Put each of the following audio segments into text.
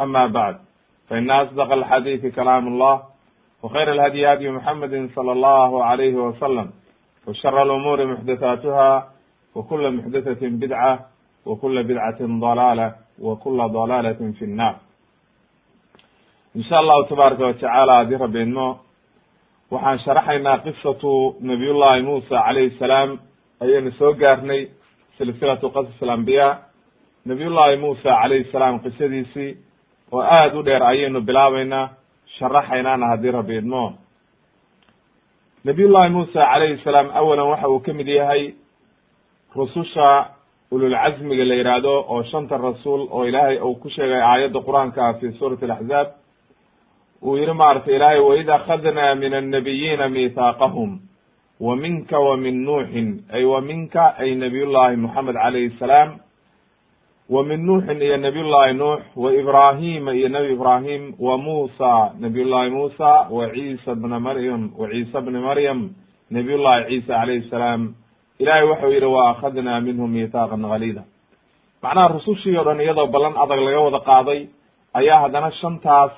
أما بعد فإن أصدق الحديث كلام الله وخير الهدي هدي محمد صلى الله عليه وسلم وشر الأمور محدثاتها وكل محدثة بدعة وكل بدعة ضلالة وكل ضلالة في النار in sha allahu tabaaraka watacaala haddii rabbi idmo waxaan sharaxaynaa qisatu nabiyullahi muusa calayhi salaam ayaynu soo gaarnay silsilatu qasas alambiyaa nabiyullahi muusa calayhi salaam qisadiisii oo aada u dheer ayaynu bilaabeynaa sharaxaynaana haddii rabbi idmo. Nabiyullahi muusa calayhi salaam awalan waxa uu ka mid yahay rususha ululcasmiga la yidhaahdo oo shanta rasuul oo ilaahay uu ku sheegay aayadda qur'aanka fi suurati alaxzaab uu yihi maaragtay ilaahay waid akhadnaa min annabiyiina miithaaqahum wa minka wa min nuuxin ay wa minka ay nabiyullahi moxamed calayhi salaam wa min nuuxin iyo nabiyullahi nuux wa ibrahima iyo nebi ibrahim wa muusa nabiyullahi muusa wa ciisa bna maryam wa ciisa bni maryam nabiyullahi ciisa calayhi salaam ilahay waxau yihi wa akhadnaa minhum miithaaqan galida macnaha rusushii o dhan iyadoo ballan adag laga wada qaaday ayaa haddana shantaas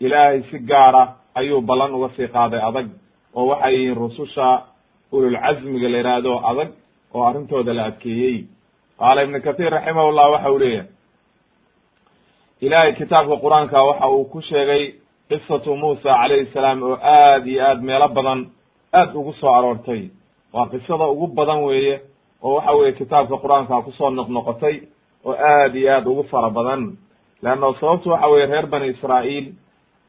ilaahay si gaara ayuu ballan uga sii qaaday adag oo waxay yihiin rususha ululcasmiga la yidhaahdo adag oo arrintooda la adkeeyey qaala ibnu kathir raximahullah waxa uu leeyahay. Ilahay kitaabka qur'aanka waxa uu ku sheegay qisatu muusa calayhi salaam oo aad iyo aad meelo badan aad ugu soo aroortay. Waa qisada ugu badan weeye oo waxa weye kitaabka qur'aanka ku soo noqnoqotay oo aad iyo aad ugu fara badan. Leanna sababtu waxa weye reer bani israa'iil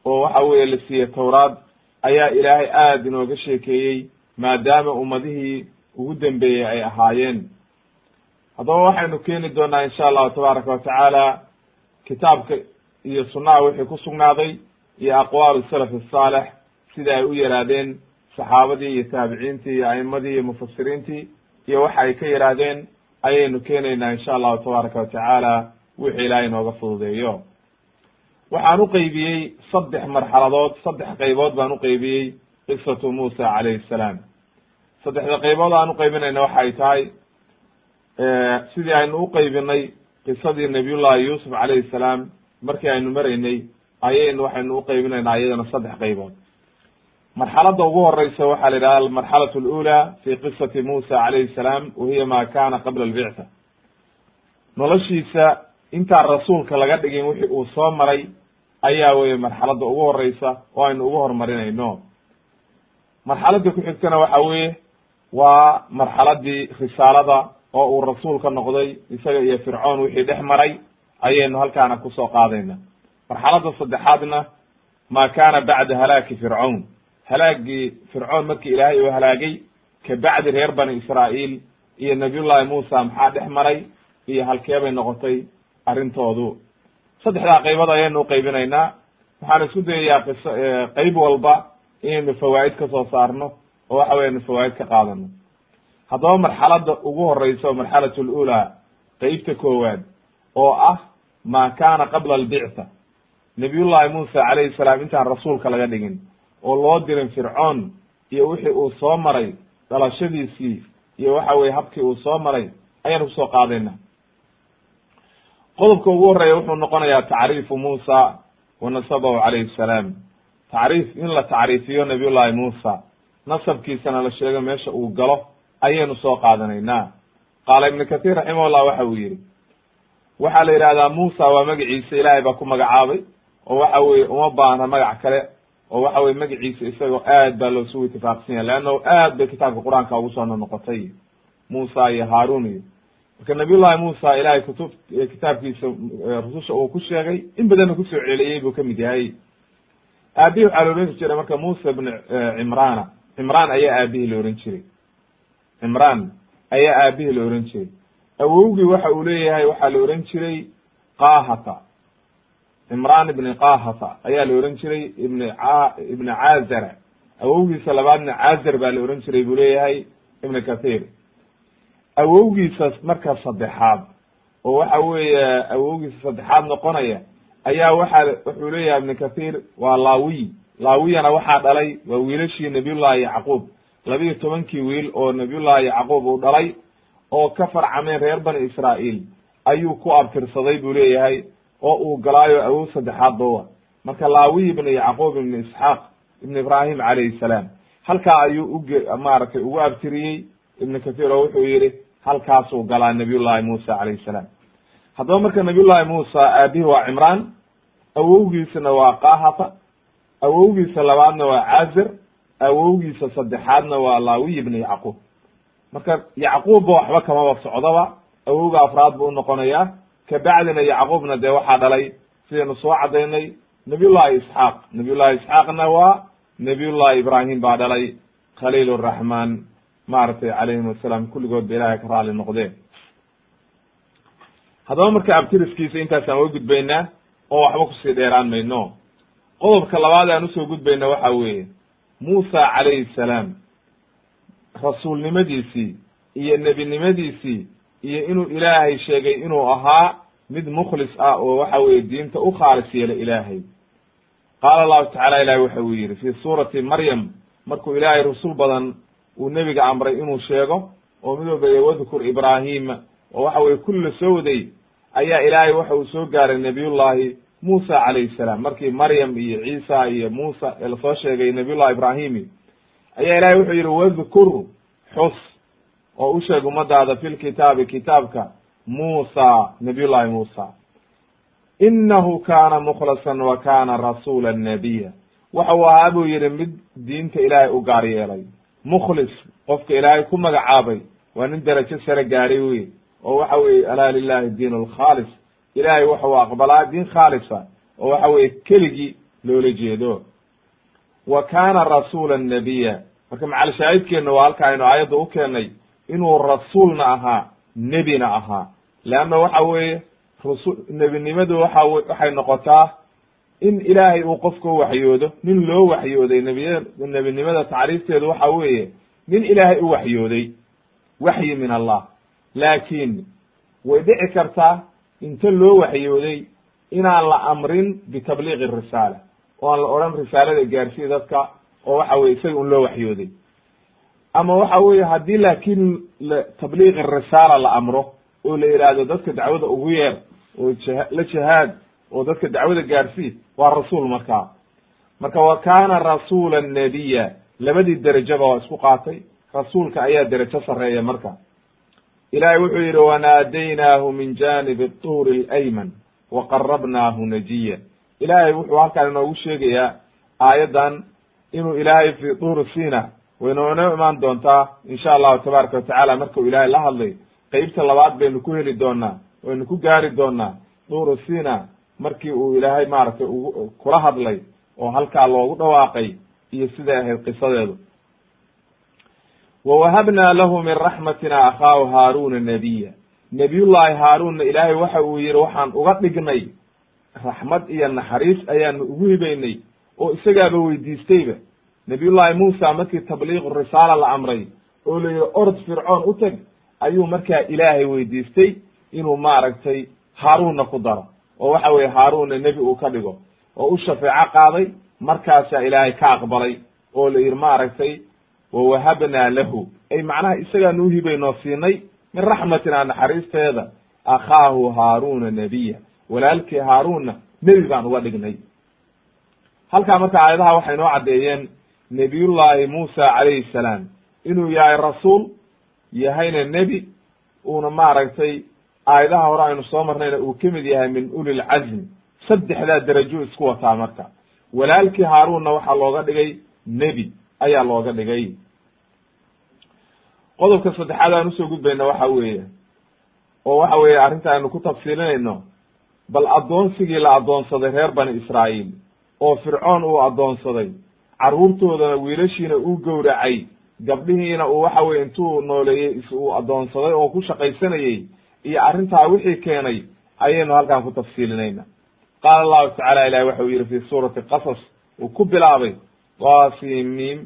oo waxa weye la siiyey tawraad ayaa ilaahay aada inooga sheekeeyey maadaama ummadihii ugu dambeeyey ay ahaayeen haddaba waxaynu keeni doonaa insha allahu tabaaraka watacaala kitaabka iyo sunnaha wixii ku sugnaaday iyo aqwaalu salaf asaalex sida ay u yaraadeen saxaabadii iyo taabiciintii iyo a'imadii iyo mufasiriintii iyo waxa ay ka yihaahdeen ayaynu keenaynaa insha allahu tabaaraka watacaala wixii ilaahay inooga fududeeyo. Waxaan uqeybiyey saddex marxaladood saddex qaybood baan uqeybiyey qisatu muusa calayhi salaam. Saddexda qaybood aan uqeybinayna waxa ay tahay sidii aynu uqeybinay qisadii nabiyullahi yuusuf calayhi salaam markii aynu maraynay ayaynu waxaynu uqeybinaynaa iyadana saddex qaybood. Marxalada ugu horeysa waxaa la yidhaha almarxalat alula fi qisati muusa calayhi salaam wahiya ma kana qabla albictha noloshiisa intaan rasuulka laga dhigin wixii uu soo maray ayaa weye marxalada ugu horeysa oo aynu ugu horumarinayno marxalada ku xigtana waxa weye waa marxaladii risaalada oo uu rasuul ka noqday isaga iyo fircoon wixii dhex maray ayaynu halkaana ku soo qaadayna. Marxalada saddexaadna ma kana bacda halaaki fircawn halaagii fircoon markii ilaahay uu halaagay kabacdi reer bani israa'iil iyo nabiyullahi muusa maxaa dhex maray iyo halkee bay noqotay arrintoodu. Saddexdaa qaybood ayaynu uqaybinaynaa waxaan isku dayayaa qiso qeyb walba inaynu fawaa'id ka soo saarno oo waxa weyanu fawaa'id ka qaadano haddaba marxalada ugu horeysa marxalat lula qeybta koowaad oo ah ma kana qabla albictha nabiyullahi muusa calayhi salaam intaan rasuulka laga dhigin oo loo dirin fircoon iyo wixii uu soo maray dhalashadiisii iyo waxa weye habkii uu soo maray ayaan ku soo qaadayna. Qodobka ugu horreeya wuxuu noqonayaa tacriifu muusa wa nasabahu calayhi salaam. Tacriif in la tacriifiyo nabiyullahi muusa nasabkiisana la sheego meesha uu galo ayaynu soo qaadanaynaa. Qaala ibnu kathir raximahullah waxa uu yihi waxaa la yidhahdaa muusa waa magaciisa ilaahay baa ku magacaabay oo waxa weye uma baahna magac kale oo waxa weye magaciisa isagoo aad baa loosugu itifaaqsan yahay leannahu aad bay kitaabka qur'aanka ugu soo nonoqotay muusa iyo haarun iyo marka nabiyullahi muusa ilahay kutub kitaabkiisa rususha uu ku sheegay in badanna ku soo celiyey buu ka mid yahay. Aabihii waxaa la ohan jiray marka musa bn cimrana cimraan ayaa aabihii la ohan jiray cimraan ayaa aabihii la ohan jiray. Awowgii waxa uu leeyahay waxaa la ohan jiray qahata. Cimraan ibni qahata ayaa la ohan jiray ibn ibni cazara awowgiisa labaadna cazar baa la ohan jiray buu leeyahay ibn kathir. Awowgiisa marka saddexaad oo waxa weeye awowgiisa saddexaad noqonaya ayaa waxaa wuxuu leeyahay ibn kathir waa laawiy laawiyana waxaa dhalay waa wiilashii nabiyullahi yacquub labiyo tobankii wiil oo nabiyullahi yacquub uu dhalay oo ka farcameen reer bani israa'iil ayuu ku abtirsaday buu leeyahay oo uu galaayo awow saddexaad doowa marka laawiy ibn yacquub ibn isxaaq ibn ibrahim calayhi salaam halkaa ayuu uge maaragtay ugu abtiriyey. Ibn kathir oo wuxuu yihi halkaasuu galaa nabiyullahi muusa calayhi salaam. Haddaba marka nabiyullahi muusa aabihi waa cimraan awowgiisana waa qahata awowgiisa labaadna waa cazir awowgiisa saddexaadna waa laawiy ibn yacquub. Marka yacquubba waxba kamaba socdaba awowga afraad buu unoqonayaa kabacdina yacquubna dee waxaa dhalay sidaynu soo cadaynay nabiyullahi isxaaq. Nabiyullahi isxaaqna waa nabiyullahi ibrahim baa dhalay. Khaliil raxmaan maaragtay calayhim asalaam kulligood ba ilahay ka raali noqdeen. Haddaba marka abtiriskiisa intaasaan uga gudbaynaa oo waxba ku sii dheeraan mayno. Qodobka labaad aan u soo gudbayna waxa weeye muusa calayhi salaam rasuulnimadiisii iyo nebinimadiisii iyo inuu ilaahay sheegay inuu ahaa mid mukhlis ah oo waxa weye diinta u khaalis yeela ilaahay. Qaala allahu tacala ilahi waxa uu yihi fi suurati maryam markuu ilaahay rasul badan uu nebiga amray inuu sheego oo mid walba wadkur ibrahima oo waxa weye kulli la soo waday ayaa ilaahay waxa uu soo gaaray nabiyullahi muusa calayhi salaam markii maryam iyo ciisa iyo muusa ee la soo sheegay nabiyullahi ibrahimi ayaa ilahay wuxuu yihi wadkur xus oo u sheeg fi lkitaabi kitaabka muusa nabiyullahi muusa inahu kana mukhlasan wa kana rasula nabiya waxa uu ahaa buu yihi mid diinta ilaahay u gaar yeelay. Mukhlis qofka ilaahay ku magacaabay waa nin derajo sare gaaray wey oo waxa weye alaa lilahi diin alkhaalis ilahay waxa uu aqbalaa diin khaalisa oo waxa weye keligii loola jeedo. Wa kana rasula nabiya marka macalshaahidkeenna waa halka aynu aayadda u keenay inuu rasuulna ahaa nebina ahaa. Leanna waxa weeye rasul nebinimadu waxa waxay noqotaa in ilaahay uu qofka waxyoodo nin loo waxyooday nebiya nebinimada tacriifteedu waxa weeye nin ilaahay u waxyooday waxyi min allah. Laakiin way dhici kartaa inta loo waxyooday inaan la amrin bitabliiqi risaala oo aan la odhan risaalada gaarsiiya dadka oo waxa weye isaga un loo waxyooday. Ama waxa weye haddii laakiin tabliiqi risaala la amro oo la yidhaahdo dadka dacwada ugu yeer oo la jahaad oo dadka dacwada gaarsii waa rasuul markaa. Marka wa kana rasula nabiya labadii derajaba waa isku qaatay. Rasuulka ayaa derajo sareeya marka ilahay wuxuu yihi wanaadaynaahu min janibi tuuri اlayman waqarabnaahu najiya. Ilahay wuxuu halkaan inoogu sheegayaa aayaddan inuu ilaahay fi tuuri sina waynoona imaan doontaa insha allahu tabaaraka watacala markau ilaahay la hadlay qeybta labaad baynu ku heli doonaa waynu ku gaari doonaa tuuru sina markii uu ilaahay maaragtay u kula hadlay oo halkaa loogu dhawaaqay iyo siday ahayd qisadeedu wawahabnaa lahu min raxmatina akhaahu haaruna nabiya nebiyullahi haaruunna ilaahay waxa uu yihi waxaan uga dhignay raxmad iyo naxariis ayaanu ugu hibaynay oo isagaaba weydiistayba. nabiyullahi muusa markii tabliiqu risaala la amray oo la yihi orod fircoon u teg ayuu markaa ilaahay weydiistay inuu maaragtay haaruunna ku daro. oo waxa weye haaruunna nebi uu ka dhigo. oo u shafeeco qaaday markaasaa ilaahay ka aqbalay oo la yihi maaragtay wawahabnaa lahu. Ay macnaha isagaanu uhibaynoo siinay min raxmatina naxariisteeda akhaahu haaruna nabiya. Walaalkii haaruunna nebi baan uga dhignay. Halkaa marka aayadaha waxay noo caddeeyeen nebiyullaahi muusa calayhi salaam inuu yahay rasuul yahayna nebi uuna maaragtay aayadaha hore aynu soo marnayna uu ka mid yahay min uli lcazm saddexdaa derajo isku wataa marka. Walaalkii haaruunna waxaa looga dhigay nebi ayaa looga dhigay. Qodobka saddexaad aan u soo gudbayna waxa weeye oo waxa weeye arrinta aynu ku tafsiilinayno bal addoonsigii la addoonsaday reer bani israa'iil oo fircoon uu addoonsaday carruurtoodana wiilashiina uu gowracay gabdhihiina uu waxa weye intuu nooleeyey is uu addoonsaday oo ku shaqaysanayey iyo arrintaa wixii keenay ayaynu halkan ku tafsiilinayna. Qaala allahu tacala ilahi waxa uu yihi fi suurati qasas uu ku bilaabay qasimim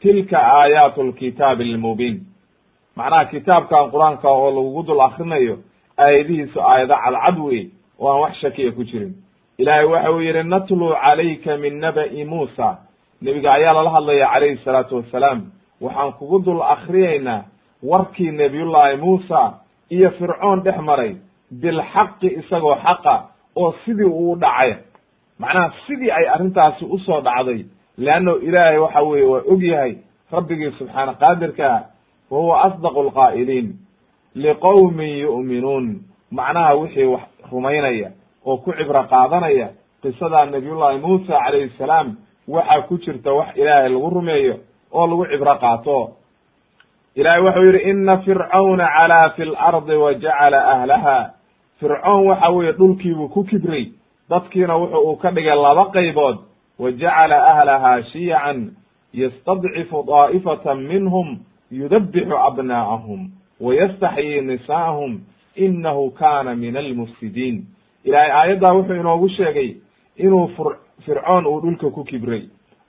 tilka aayaatu lkitaabi almubiin. Macnaha kitaabkan qur'aanka oo lagugu dul akrinayo aayadihiisu aayado cadcad wey oo aan wax shakiya ku jirin. Ilaahay waxa uu yihi natluu calayka min naba'i muusa. Nebiga ayaa lala hadlaya calayhi salaatu wassalaam waxaan kugu dul akriyaynaa warkii nebiyullaahi muusa iyo fircoon dhex maray bilxaqi isagoo xaqa oo sidii uu dhacay. Macnaha sidii ay arrintaasi u soo dhacday leanno ilaahay waxa weeye waa og yahay rabbigii subxaana qaadirkaa wa huwa asdaqu alqaa'iliin liqowmin yu'minuun macnaha wixii wax rumaynaya oo ku cibro qaadanaya qisada nabiyullahi muusa calayhi salaam waxaa ku jirta wax ilaahay lagu rumeeyo oo lagu cibro qaato ilahay waxau yidhi ina fircawna calaa fi lardi wa jacala ahlaha fircoon waxa weeye dhulkiibuu ku kibray dadkiina wuxu uu ka dhigay laba qaybood wa jacala ahlaha shiyacan yastadcifu daa'ifatan minhum yudabixu abnaa'ahum wa yastaxyii nisaa'ahum inahu kana min almufsidiin ilaahay aayaddaa wuxuu inoogu sheegay inuu fur fircoon uu dhulka ku kibray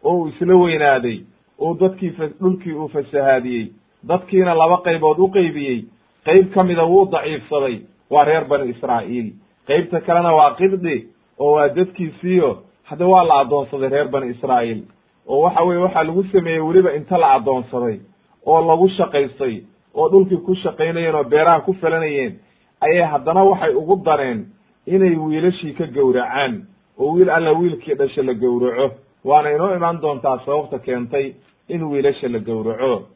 oo uu isla weynaaday oo dadkii dhulkii uu fasahaadiyey dadkiina laba qaybood u qeybiyey qeyb ka mida wuu daciifsaday waa reer bani israa'iil qeybta kalena waa qibdi oo waa dadkiisiiyo hadda waa la addoonsaday reer bani israa'iil. Oo waxa weye waxaa lagu sameeyey weliba inta la addoonsaday oo lagu shaqaystay oo dhulkii ku shaqaynayeen oo beeraha ku falanayeen ayay haddana waxay ugu dareen inay wiilashii ka gowracaan oo wiil alla wiilkii dhasha la gowraco. Waana inoo imaan doontaa sababta keentay in wiilasha la gowraco.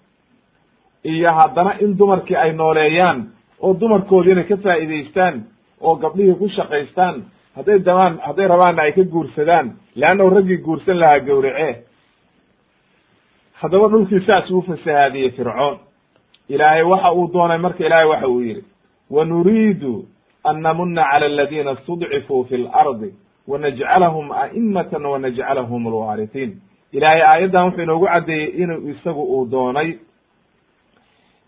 Iyo haddana in dumarkii ay nooleeyaan oo dumarkoodiina ka faa'iidaystaan oo gabdhihii ku shaqaystaan hadday damaan hadday rabaanna ay ka guursadaan leannahu raggii guursan lahaa gowrace haddaba dhulkii saas uu fasahaadiyey fircoon. Ilaahay waxa uu doonay marka ilaahay waxa uu yidhi wa nuriidu an namuna cala aladiina istudcifuu fi lardi wanajcalahum a'imatan wanajcalahum alwaarihiin ilaahay aayaddan wuxuu inoogu caddeeyey inuu isagu uu doonay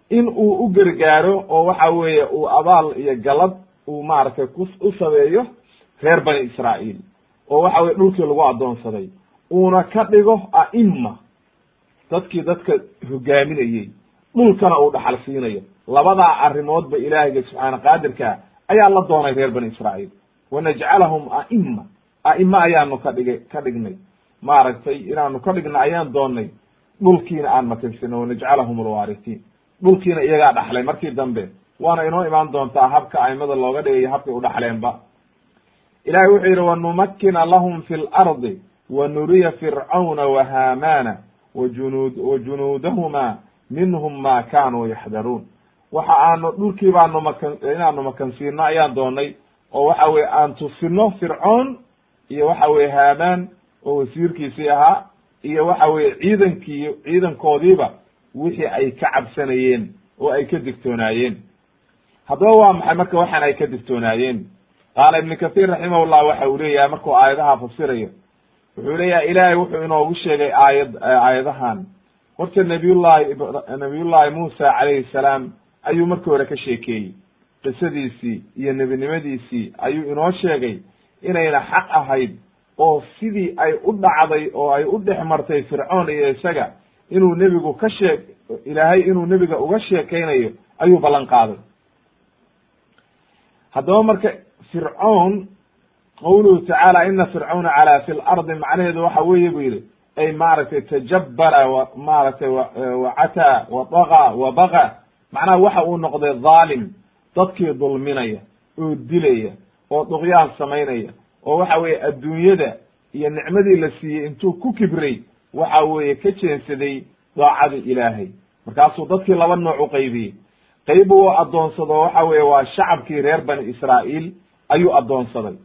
in uu u gargaaro oo waxa weeye uu abaal iyo galad uu maaragtay ku u sameeyo reer bani israa'iil oo waxa weye dhulkii lagu addoonsaday uuna ka dhigo a'ima dadkii dadka hogaaminayey dhulkana uu dhaxal siinayo. Labadaa arrimoodba ilaahayga subxaana qaadirka ayaa la doonay reer bani israa'iil. Wanajcalahum a'ima a'ime ayaanu ka dhigay ka dhignay. Maaragtay inaanu ka dhigna ayaan doonnay dhulkiina aan makansino wanajcalahum alwaaritiin dhulkiina iyagaa dhaxlay markii dambe waana inoo imaan doontaa habka aimada looga dhigayo habkay u dhaxleenba ilahay wuxuu yidhi wanumakina lahum fi lardi wa nuriya fircauna wa haamana wajunud wa junuudahuma minhum ma kanuu yaxdaruun. Waxa aanu dhulkii baanu makan inaanu makansiino ayaan doonay oo waxa weye aan tusino fircoon iyo waxa weye haamaan oo wasiirkiisii ahaa iyo waxa weye ciidankii ciidankoodiiba wixii ay ka cabsanayeen oo ay ka digtoonaayeen. Haddaba waa maxay marka waxaan ay ka digtoonaayeen qaala ibnu kathiir raximahullah waxa uu leeyahay markuu aayadaha fasirayo wuxuu leeyahay ilaahay wuxuu inoogu sheegay aayad aayadahan. Horta nabiyullahi nabiyullahi muusa calayhi salaam ayuu markii hore ka sheekeeyey. Qisadiisii iyo nebinimadiisii ayuu inoo sheegay inayna xaq ahayd oo sidii ay u dhacday oo ay u dhex martay fircoon iyo isaga inuu nebigu ka sheeg ilaahay inuu nebiga uga sheekaynayo ayuu ballan qaaday. Haddaba marka fircoon qawluhu tacaala ina fircawna calaa fi lardi macnaheedu waxa weeye buu yidhi ay maaragtay tajabbara wa maaragtay wacataa wa daga wa baga macnaha waxa uu noqday dhaalim dadkii dulminaya oo dilaya oo duqyaan samaynaya oo waxa weeye adduunyada iyo nicmadii la siiyey intuu ku kibray waxa weeye ka jeensaday daacada ilaahay. Markaasuu dadkii laba nooc u qaybiyey. Qayb uu addoonsado waxa weeye waa shacabkii reer bani israa'iil ayuu addoonsaday.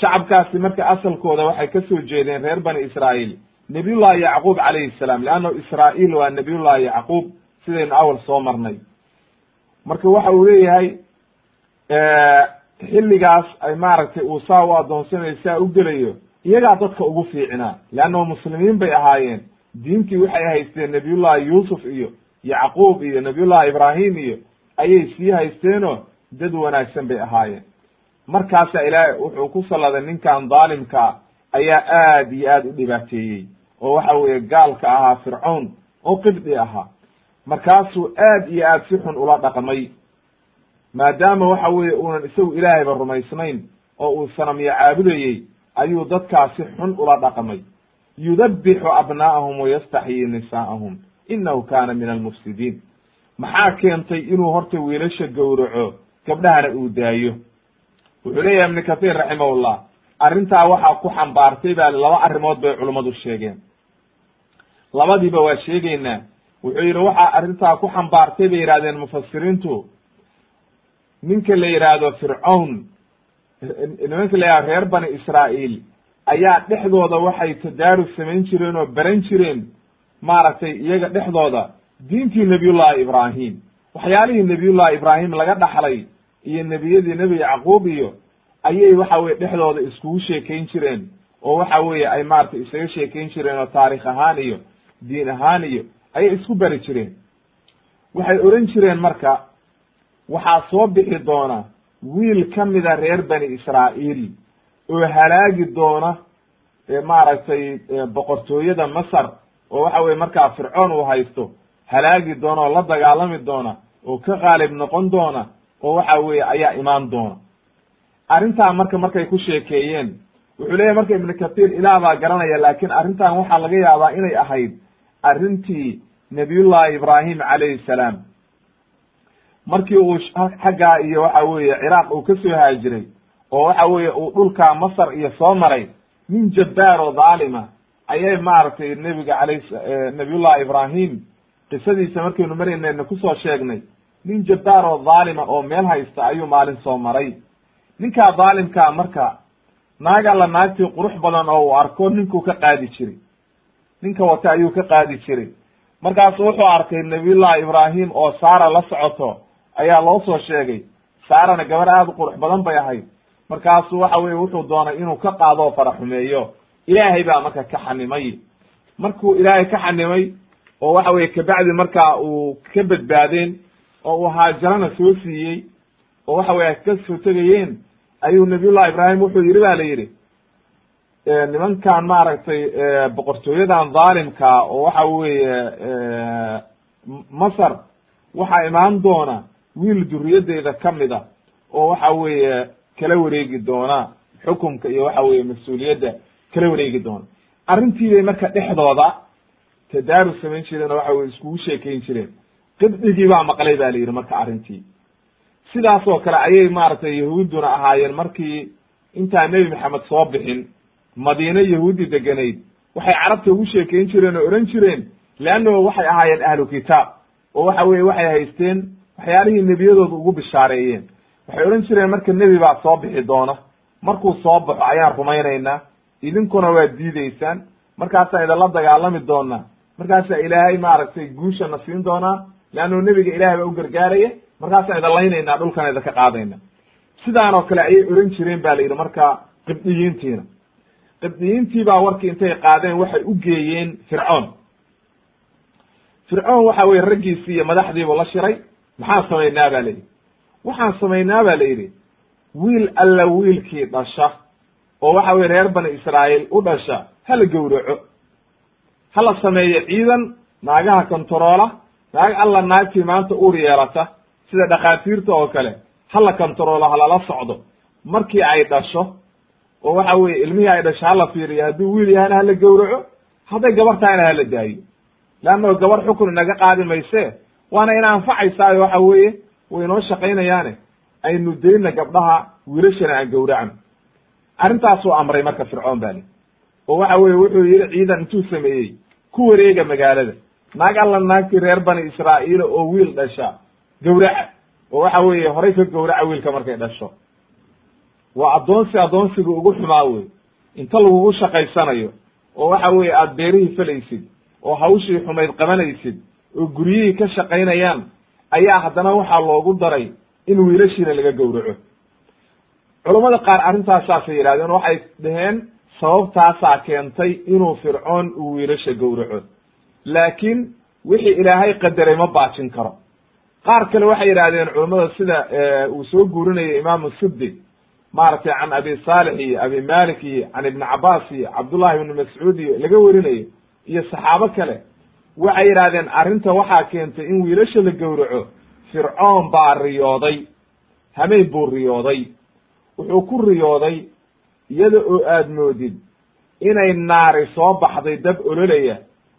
Shacabkaasi marka asalkooda waxay ka soo jeedeen reer bani israa'iil nabiyullahi yacquub calayhi salaam leanno israa'iil waa nabiyullahi yacquub sidaynu awal soo marnay. Marka waxa uu leeyahay xilligaas ay maaragtay uu saa u addoonsanayo saa u gelayo iyagaa dadka ugu fiicnaa leanno muslimiin bay ahaayeen. Diintii waxay haysteen nabiyullahi yuusuf iyo yacquub iyo nabiyullahi ibraahim iyo ayay sii haysteenoo dad wanaagsan bay ahaayeen markaasa ilaahay wuxuu ku salladay ninkan daalimkaa ayaa aad iyo aad u dhibaateeyey oo waxa weeye gaalka ahaa fircown oo qibdi ahaa. Markaasuu aad iyo aad si xun ula dhaqmay maadaama waxa weeye uunan isagu ilaahayba rumaysnayn oo uu sanamyo caabudayey ayuu dadkaasi xun ula dhaqmay. Yudabbixu abnaa'ahum wayastaxyii nisaa'ahum innahu kaana min almufsidiin maxaa keentay inuu horta wiilasha gowraco gabdhahana uu daayo wuxuu leeyahay ibnu kathiir raximahullah arrintaa waxaa ku xambaartay baa laba arrimood bay culummadu sheegeen. Labadiiba waa sheegeynaa wuxuu yidhi waxaa arrintaa ku xambaartay bay yidhahdeen mufasiriintu ninka la yidhaahdo fircawn nimanka la yihahdo reer bani israa'iil ayaa dhexdooda waxay tadaarus samayn jireen oo baran jireen maaragtay iyaga dhexdooda diintii nebiyullahi ibraahim. Waxyaalihii nebiyullahi ibraahim laga dhaxlay iyo nebiyadii nebi yacquub iyo ayay waxa weye dhexdooda iskugu sheekayn jireen oo waxa weeye ay maratay isaga sheekayn jireen oo taarikh ahaan iyo diin ahaan iyo ayay isku bari jireen. Waxay oran jireen marka waxaa soo bixi doona wiil ka mida reer bani israa'iil oo halaagi doona maaragtay boqortooyada masar oo waxa weye markaa fircoon uu haysto halaagi doona oo la dagaalami doona oo ka qaalib noqon doona oo waxa weeye ayaa imaan doona. Arrintaa marka markay ku sheekeeyeen wuxuu leeyahy marka ibnu kathiir ilaah baa garanaya laakiin arrintan waxaa laga yaabaa inay ahayd arrintii nabiyullahi ibraahim calayhi salaam. Markii uu xaggaa iyo waxa weeye ciraaq uu ka soo haajiray oo waxa weeye uu dhulkaa masar iyo soo maray nin jabbaar oo dhaalima ayay maaragtay nebiga alayh nabiyullahi ibraahim. Qisadiisa markaynu maraynayna ku soo sheegnay nin jabbaar oo dhaalima oo meel haysta ayuu maalin soo maray. Ninkaa dhaalimkaa marka naag alla naagtii qurux badan oo uu arko ninkuu ka qaadi jiray. Ninka wata ayuu ka qaadi jiray. Markaasu wuxuu arkay nabiyullahi ibraahim oo saara la socoto ayaa loo soo sheegay. Saarana gabar aad u qurux badan bay ahayd. Markaasu waxa weye wuxuu doonay inuu ka qaado oo fara xumeeyo ilaahay baa marka ka xanimay. Markuu ilaahay ka xanimay oo waxa weye kabacdi markaa uu ka badbaadeen oo uu haajarana soo siiyey oo waxa weye ka soo tegayeen ayuu nabiyullahi ibraahim wuxuu yidhi ba la yidhi nimankan maaragtay boqortooyadan dhaalimka oo waxa weeye masar waxaa imaan doona wiil duriyadeyda ka mid a oo waxa weeye kala wareegi doona xukumka iyo waxa weye mas'uuliyadda kala wareegi doona. Arrintii bay marka dhexdooda tadaarus samayn jireen oo waxa weye iskugu sheekayn jireen qibdigii baa maqlay ba yidhi marka arrintii. Sidaas oo kale ayay maaragtay yahuudduna ahaayeen markii intaan nebi maxamed soo bixin madiine yahuudi degenayd waxay carabta ugu sheekayn jireen oo ohan jireen leannahu waxay ahaayeen ahlu kitaab. Oo waxa weye waxay haysteen waxyaalihii nebiyadooda ugu bishaareeyeen. Waxay odhan jireen marka nebi baa soo bixi doona. Markuu soo baxo ayaan rumaynaynaa. Idinkuna waad diideysaan markaasaa idinla dagaalami doonaa markaasaa ilaahay maaragtay guushana siin doonaa leannahu nebiga ilahay baa u gargaaraya markaasaan idin laynaynaa dhulkana idinka qaadayna sidaan oo kale ayay ohan jireen ba la yidhi marka qibdiyiintiina qibdiyiintii baa warkii intay qaadeen waxay u geeyeen fircoon fircoon waxa weye raggiisii iyo madaxdiibu la shiray maxaan samaynaa ba la yidhi waxaan samaynaa ba la yidhi wiil alla wiilkii dhasha oo waxa weye reer bani israa'iil u dhasha hala gowraco hala sameeyo ciidan naagaha kontaroola naag alla naagtii maanta uur yeelata sida dhakhaatiirta oo kale hala kontaroolo halala socdo. Markii ay dhasho oo waxa weye ilmihii ay dhasho hala fiiriyo hadduu wiil yahana hala gowraco hadday gabar tahayna hala daayo. Leannahu gabar xukun inaga qaadi mayse waana ina anfacaysaayo waxa weeye way inoo shaqaynayaane aynu dayna gabdhaha wiilashana aan gowracno. Arrintaasuu amray marka fircoon bali oo waxa weye wuxuu yidhi ciidan intuu sameeyey ku wareega magaalada naag alla naagtii reer bani israa'iila oo wiil dhasha. Gowraca oo waxa weeye horay ka gowraca wiilka markay dhasho. Waa addoonsi addoonsiga ugu xumaa wey inta lagugu shaqaysanayo oo waxa weeye aada beerihii falaysid oo hawshii xumayd qabanaysid oo guryihii ka shaqaynayaan ayaa haddana waxaa loogu daray in wiilashiina laga gowraco. Culammada qaar arrintaas saasay yidhahdeen waxay dhaheen sababtaasaa keentay inuu fircoon uu wiilasha gowraco laakiin wixii ilaahay qadaray ma baajin karo. Qaar kale waxay yidhahdeen culammada sida uu soo guurinayo imaamu suddi maaragtay can abi saalix iyo abi malik iyo can ibni cabaas iyo cabdullahi ibni mascuud iyo laga werinayo iyo saxaabo kale waxay yidhahdeen arrinta waxaa keentay in wiilasha la gowraco fircoon baa riyooday hameen buu riyooday. Wuxuu ku riyooday iyada oo aad moodid inay naari soo baxday dab ololaya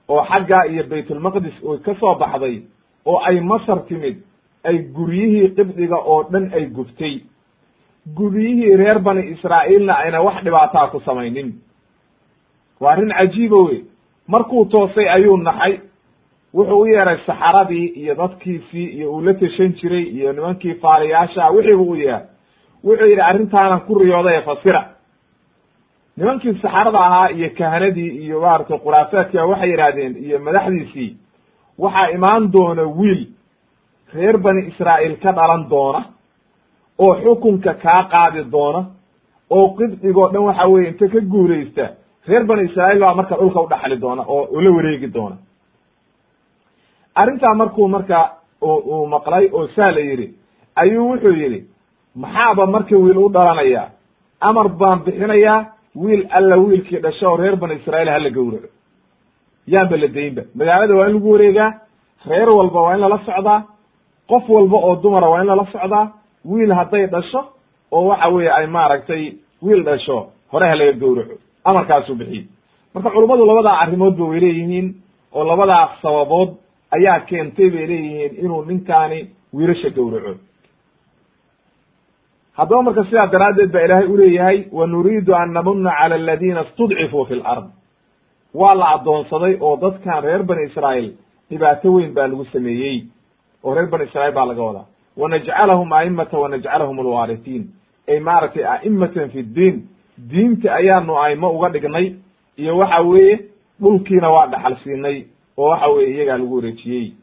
oo xaggaa iyo baytulmaqdis oo ka soo baxday oo ay masar timid ay guryihii qibdiga oo dhan ay gubtay. Guryihii reer bani israa'iilna ayna wax dhibaataa ku samaynin. Waa arrin cajiiba wey markuu toosay ayuu naxay. Wuxuu u yeeray saxaradii iyo dadkiisii iyo uu la teshan jiray iyo nimankii faaliyaasha wixiibu u yeeray. Wuxuu yidhi arrintaanan ku riyooday fasira nimankii saxarada ahaa iyo kahanadii iyo maaragtay khuraafaadkia waxay yidhaahdeen iyo madaxdiisii waxaa imaan doona wiil reer bani israa'iil ka dhalan doona oo xukunka kaa qaadi doona oo qibdigoo dhan waxa weye inta ka guulaysta reer bani israa'iil baa marka dhulka u dhaxli doona oo ula wareegi doona. Arrintaa markuu marka uu maqlay oo saa la yidhi ayuu wuxuu yidhi maxaaba marka wiil u dhalanayaa? Amar baan bixinayaa wiil alla wiilkii dhasho oo reer bani israa'iil hala gowraco. Yaanba la daynba. Magaalada waa in lagu wareegaa reer walba waa in lala socdaa qof walba oo dumara waa in lala socdaa wiil hadday dhasho oo waxa weeye ay maaragtay wiil dhasho hore ha laga gowraco. Amarkaasuu bixiyey. Marka culummadu labadaa arrimoodba way leeyihiin oo labadaa sababood ayaa keentay bay leeyihiin inuu ninkaani wiilasha gowraco haddaba marka sidaa daraaddeed baa ilaahay uleeyahay wa nuriidu an namuna cala aladiina istudcifuu fi lard waa la addoonsaday oo dadkan reer bani israa'iil dhibaato weyn baa lagu sameeyey oo reer bani israiil baa laga wadaa. Wanajcalahum a'imata wanajcalahum alwaaritiin ay maaragtay a'imatan fi ddiin diinta ayaanu aimo uga dhignay iyo waxa weeye dhulkiina waa dhaxal siinay oo waxa weye iyagaa lagu wareejiyey.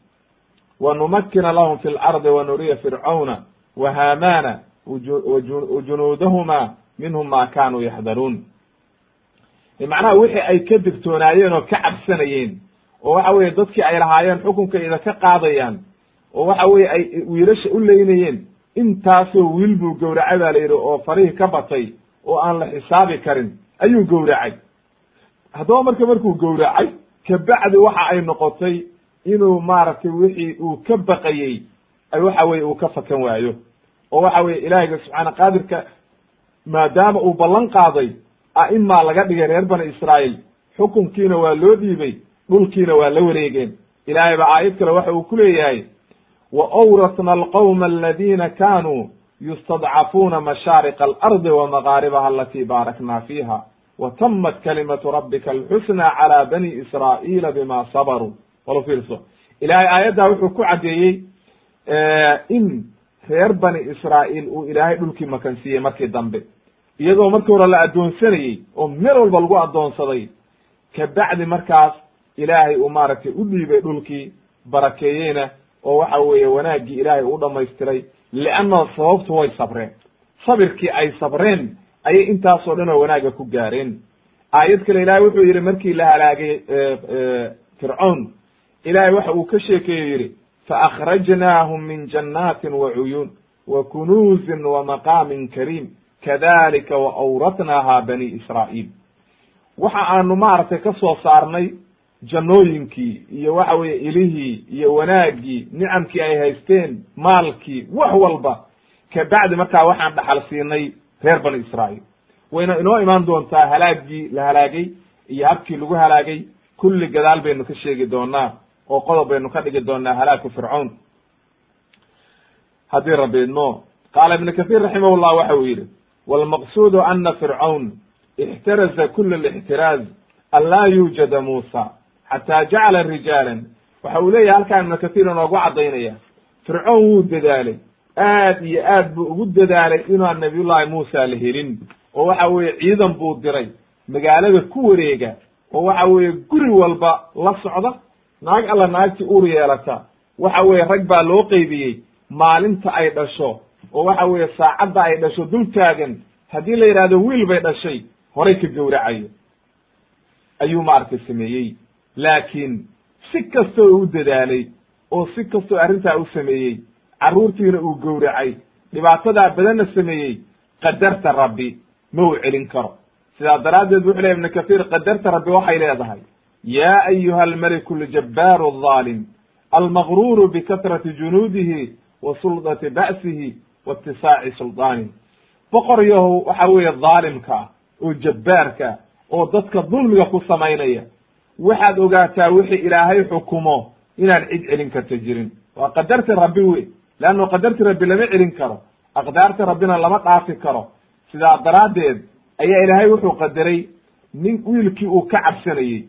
Wa numakina lahum fi lardi wa nuriya fircauna wa haamana wajunuudahuma minhum ma kanuu yaxdaruun macnaha wixii ay ka digtoonaayeen oo ka cabsanayeen oo waxa weye dadkii ay lahaayeen xukunka ida ka qaadayaan oo waxa weye ay wiilasha u leynayeen intaasoo wiil buu gowracay baa la yidhi oo farihii ka batay oo aan la xisaabi karin ayuu gowracay. Haddaba marka markuu gowracay kabacdi waxa ay noqotay inuu maaragtay wixii uu ka baqayey ay waxa weye uu ka fakan waayo oo waxa weye ilaahiyga subxaana qaadirka maadaama uu ballan qaaday a'imaa laga dhigay reer bani israa'iil xukunkiina waa loo dhiibay dhulkiina waa la wareegeen. Ilaahay ba aayad kale waxa uu ku leeyahay wa awratna alqawma aladina kanuu yustadcafuuna mashaariqa alardi wa maqaaribaha alatii baarakna fiiha wa tamat kalimatu rabbika alxusna cala bani israa'iila bima sabaruu. Walo fiirso ilaahay aayaddaa wuxuu ku caddeeyey in reer bani israa'iil uu ilaahay dhulkii makansiiyey markii dambe. Iyadoo markii hore la addoonsanayey oo meel walba lagu addoonsaday kabacdi markaas ilaahay uu maaragtay u dhiibay dhulkii barakeeyeyna oo waxa weeye wanaaggii ilaahay u dhamaystiray lianna sababtu way sabreen. Sabirkii ay sabreen ayay intaasoo dhan oo wanaaga ku gaareen. Aayad kale ilaahay wuxuu yidhi markii la halaagay fircoon ilaahay waxa uu ka sheekeeyo yidhi faakhrajnaahum min wa kunuuzin wa maqaamin kariim kadalika wa awratnaaha bani israa'iil waxa aanu maaragtay ka soo saarnay jannooyinkii iyo waxa weeye ilihii iyo wanaaggii nicamkii ay haysteen maalkii wax walba kabacdi markaa waxaan dhaxal siinay reer bani israa'iil wayna inoo imaan doontaa halaagii la halaagay iyo habkii lagu halaagay kulli gadaal baynu ka sheegi doonaa oo qodob baynu ka dhigi doonaa halaaku fircawn haddii rabbi idmo qaala ibnu kahiir raximah llah waxa uu yidhi walmaqsuudu ana fircawn ixtaraza kula alixtiraaz an laa yuujada muusa xataa jacala rijaalan. Waxa uu leeyahay halkaan ibnu kahiir inoogu caddaynaya fircoon wuu dadaalay aad iyo aad buu ugu dadaalay inaan nabiyullahi muusa la helin. Oo waxa weeye ciidan buu diray magaalada ku wareega oo waxa weeye guri walba la socda naag alla naagtii uur yeelata. Waxa weeye rag baa loo qeybiyey maalinta ay dhasho oo waxa weeye saacadda ay dhasho dul taagan. Haddii la yidhahdo wiil bay dhashay horay ka gowracayo. Ayuu maaragtay sameeyey. Laakiin si kastoo u dadaalay oo si kastoo arrintaa u sameeyey carruurtiina uu gowracay dhibaatadaa badanna sameeyey qadarta rabbi ma uu celin karo. Sidaa daraaddeed wuxu ley ibnu kathiir qadarta rabbi waxay leedahay yaa ayuha almeliku aljabbaaru alظaalim almagruuru bikatrati junuudihi wa suldati ba'sihi wa itisaaci suldaanihi boqor yahow waxa weeye dhaalimka ah oo jabbaarka oo dadka dulmiga ku samaynaya waxaad ogaataa wixii ilaahay xukumo inaan cid celin karta jirin waa qadarti rabbi wey leanno qadarti rabbi lama celin karo aqdaarta rabbina lama dhaafi karo sidaa daraaddeed ayaa ilaahay wuxuu qadaray nin wiilkii uu ka cabsanayey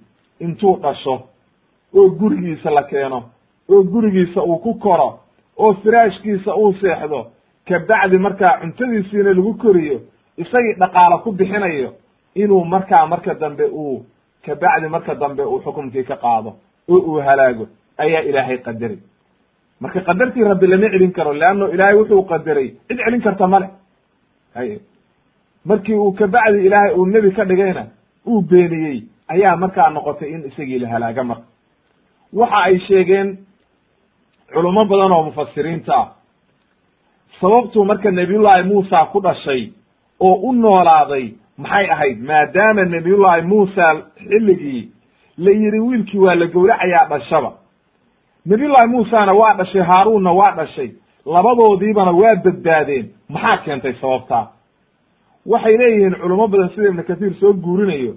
intuu dhasho oo gurigiisa la keeno oo gurigiisa uu ku koro oo firaashkiisa uu seexdo kabacdi markaa cuntadiisiina lagu koriyo isagii dhaqaalo ku bixinayo inuu markaa marka dambe uu kabacdi marka dambe uu xukumkii ka qaado oo uu halaago ayaa ilaahay qadaray. Marka qadartii rabbi lama celin karo leanno ilaahay wuxuu qadaray. Cid celin karta male hay markii uu kabacdi ilaahay uu nebi ka dhigayna uu beeniyey ayaa markaa noqotay in isagii la halaaga marka waxa ay sheegeen culummo badan oo mufasiriinta ah. Sababtuu marka nebiyullaahi muusa ku dhashay oo u noolaaday maxay ahayd? Maadaama nebiyullaahi muusa xilligii la yidhi wiilkii waa la gowracayaa dhashaba. Nebiyullaahi muusana waa dhashay haaruunna waa dhashay labadoodiibana waa badbaadeen. Maxaa keentay sababtaa? Waxay leeyihiin culummo badan sida ibnu kathiir soo guurinayo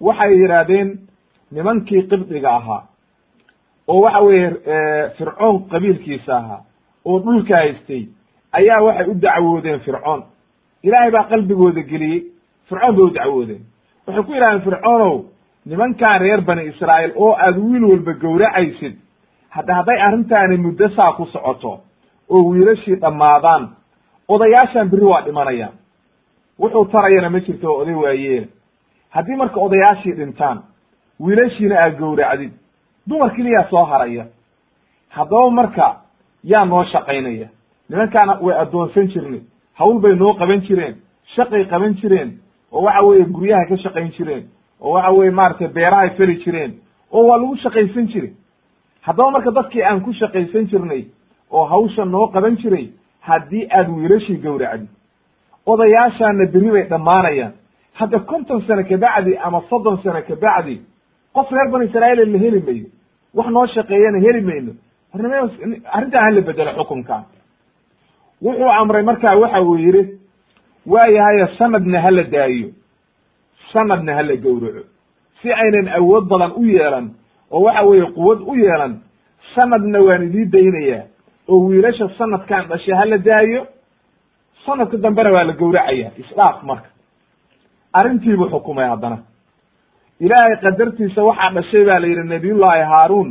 waxay yidhaahdeen nimankii qibdiga ahaa oo waxa weeye fircoon qabiilkiisa ahaa oo dhulka haystay ayaa waxay u dacwoodeen fircoon. Ilaahay baa qalbigooda geliyey fircoon bay u dacwoodeen. Waxay ku yidhahdeen fircoonow nimankan reer bani israa'iil oo aad wiil walba gowracaysid hadda hadday arrintaani muddo saa ku socoto oo wiilashii dhammaadaan odayaashan berri waa dhimanayaan. Wuxuu tarayana ma jirto oday waayeela haddii marka odayaashii dhintaan wiilashiina aad gowracdid dumar keliyaa soo haraya. Haddaba marka yaa noo shaqaynaya. Nimankaana way addoonsan jirnay hawl bay noo qaban jireen shaqay qaban jireen oo waxa weeye guryahay ka shaqayn jireen oo waxa weye maaragtay beerahay feli jireen oo waa lagu shaqaysan jiray. Haddaba marka dadkii aan ku shaqaysan jirnay oo hawsha noo qaban jiray haddii aad wiilashii gowracdi odayaashaana berri bay dhammaanayaan hadda konton sano kabacdi ama soddon sano kabacdi qof reer bani israa'iil la heli mayo wax noo shaqeeyana heli mayno. Arrintan hala bedelo xukunka. Wuxuu amray markaa waxa uu yidhi waayahaye sanadna hala daayo sanadna hala gowraco. Si aynan awood badan u yeelan oo waxa weeye quwad u yeelan sanadna waan idii daynayaa. Oo wiilasha sanadkan dhashay hala daayo sanadka dambena waa la gowracaya isdhaaf marka arrintiibuu xukumay haddana. Ilaahay qadartiisa waxaa dhashay ba la yidhi nabiyullaahi haaruun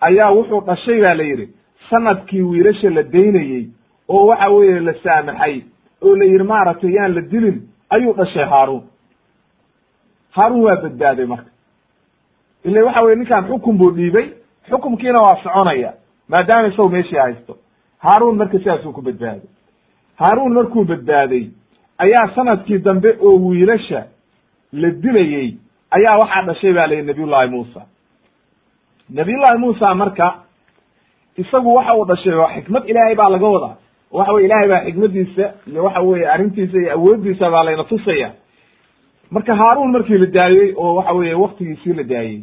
ayaa wuxuu dhashay ba la yidhi sannadkii wiilasha la daynayey oo waxa weeye la saamaxay oo la yidhi maaragtay yaan la dilin ayuu dhashay haaruun. Haaruun waa badbaaday marka. Ila waxa weye ninkan xukun buu dhiibay xukumkiina waa soconaya maadaama isagu meeshii haysto. Haaruun marka sidaasuu ku badbaaday. Haaruun markuu badbaaday ayaa sannadkii dambe oo wiilasha la dilayey ayaa waxaa dhashay ba layihi nabiyullahi muusa. Nabiyullahi muusa marka isagu waxa uu dhashay waa xikmad ilaahay baa laga wadaa. Waxa weye ilahay baa xikmadiisa iyo waxa weye arrintiisa iyo awooddiisa baa layna tusaya. Marka haaruun markii la daayey oo waxa weye waktigiisii la daayey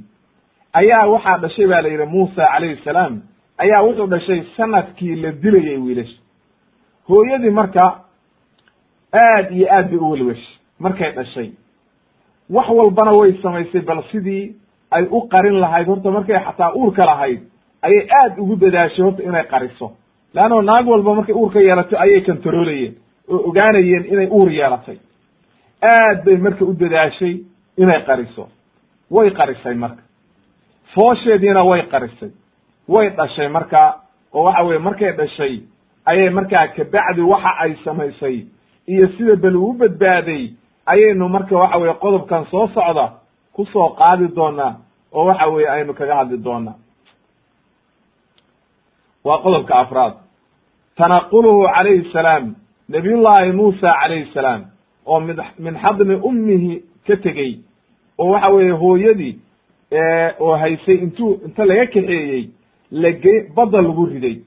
ayaa waxaa dhashay ba la yidhi muusa calayhi salaam ayaa wuxuu dhashay sannadkii la dilayey wiilasha. Hooyadii marka aad iyo aad bay u welweshay. Markay dhashay. Wax walbana way samaysay bal sidii ay u qarin lahayd horta markay xataa uurka lahayd ayay aad ugu dadaashay horta inay qariso. Leanno naag walba markay uurka yeelato ayay kantaroolayeen oo ogaanayeen inay uur yeelatay. Aad bay marka u dadaashay inay qariso. Way qarisay marka. Foosheediina way qarisay. Way dhashay marka oo waxa weye markay dhashay ayay markaa kabacdi waxa ay samaysay iyo sida bel uu badbaaday ayaynu marka waxa weye qodobkan soo socda ku soo qaadi doonaa oo waxa weye aynu kaga hadli doonaa. Waa qodobka afraad. Tanaquluhu calayhi salaam nabiyullaahi muusa calayhi salaam oo mid min xadni ummihi ka tegey oo waxa weeye hooyadii oo haysay intuu inta laga kaxeeyey lage badda lagu riday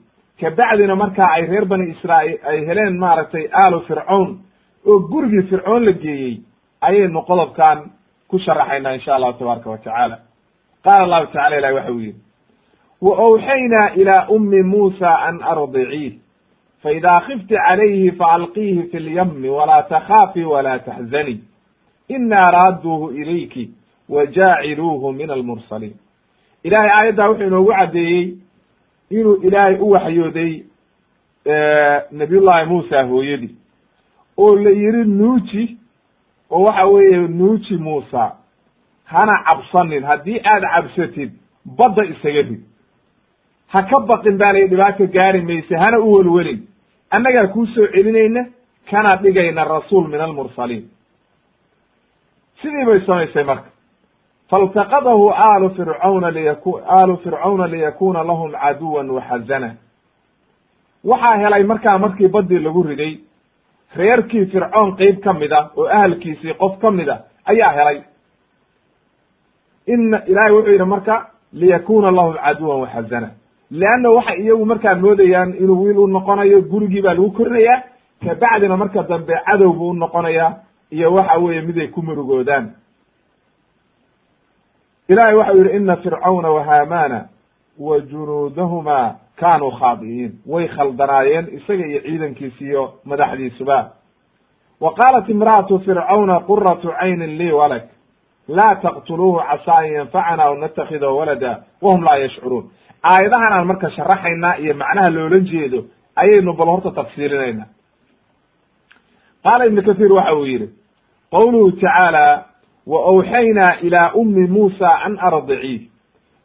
kabacdina markaa ay reer bani israa'iil ay heleen maaragtay aalu fircown oo gurigii fircoon la geeyey ayaynu qodobkan ku sharaxaynaa insha allahu tabaaraka wa tacaala. Qaala allahu tacala ilahi waxa uu yidhi wa awxaynaa ilaa ummi muusa an ardiciih faidaa khifti calayhi faalqiihi fi lyami walaa takhaafi walaa taxzani inaa raadduuhu ilayki wa jaaciluuhu min almursaliin. Ilahay aayaddaa wuxuu inoogu caddeeyey inuu ilaahay u waxyooday nabiyullahi muusa hooyadii. Oo la yidhi nuuji oo waxa weeye nuuji muusa hana cabsanin haddii aad cabsatid badda isaga rid. Ha ka baqin baa lay dhibaato gaari mayse hana u welwelin. Annagaa kuu soo celinayna kana dhigayna rasuul min almursaliin sidii bay samaysay marka faltaqadahu aalu fircawna liyaku aalu fircawna liyakuna lahum caduwan waxazana waxaa helay markaa markii baddii lagu riday reerkii fircoon qeyb ka mid a oo ahalkiisii qof ka a ayaa helay ina ilahay wuxuu yidhi marka liyakuna lahum caduwan waxazana leanna waxay iyagu markaa moodayaan inuu wiil u noqonayo gurigii baa lagu korinayaa kabacdina marka dambe cadow buu u noqonayaa iyo waxa weeye mid ay ku murugoodaan ilahay waxau yidhi ina fircawna wahaamana wa junuudahuma kaanuu khaadi'iin. Way khaldanaayeen isaga iyo ciidankiisi iyo madaxdiisuba. Wa qaalat imra'atu fircawna quratu caynin lii walak laa taqtuluuhu casaa an yanfacana aw natakhidahu walada wahum laa yashcuruun. Aayadahan aan marka sharaxaynaa iyo macnaha loola jeedo ayaynu bal horta tafsiirinayna qaala ibnu kathiir waxa uu yidhi qowluhu tacaala wa awxaynaa ilaa ummi muusa an ardiciih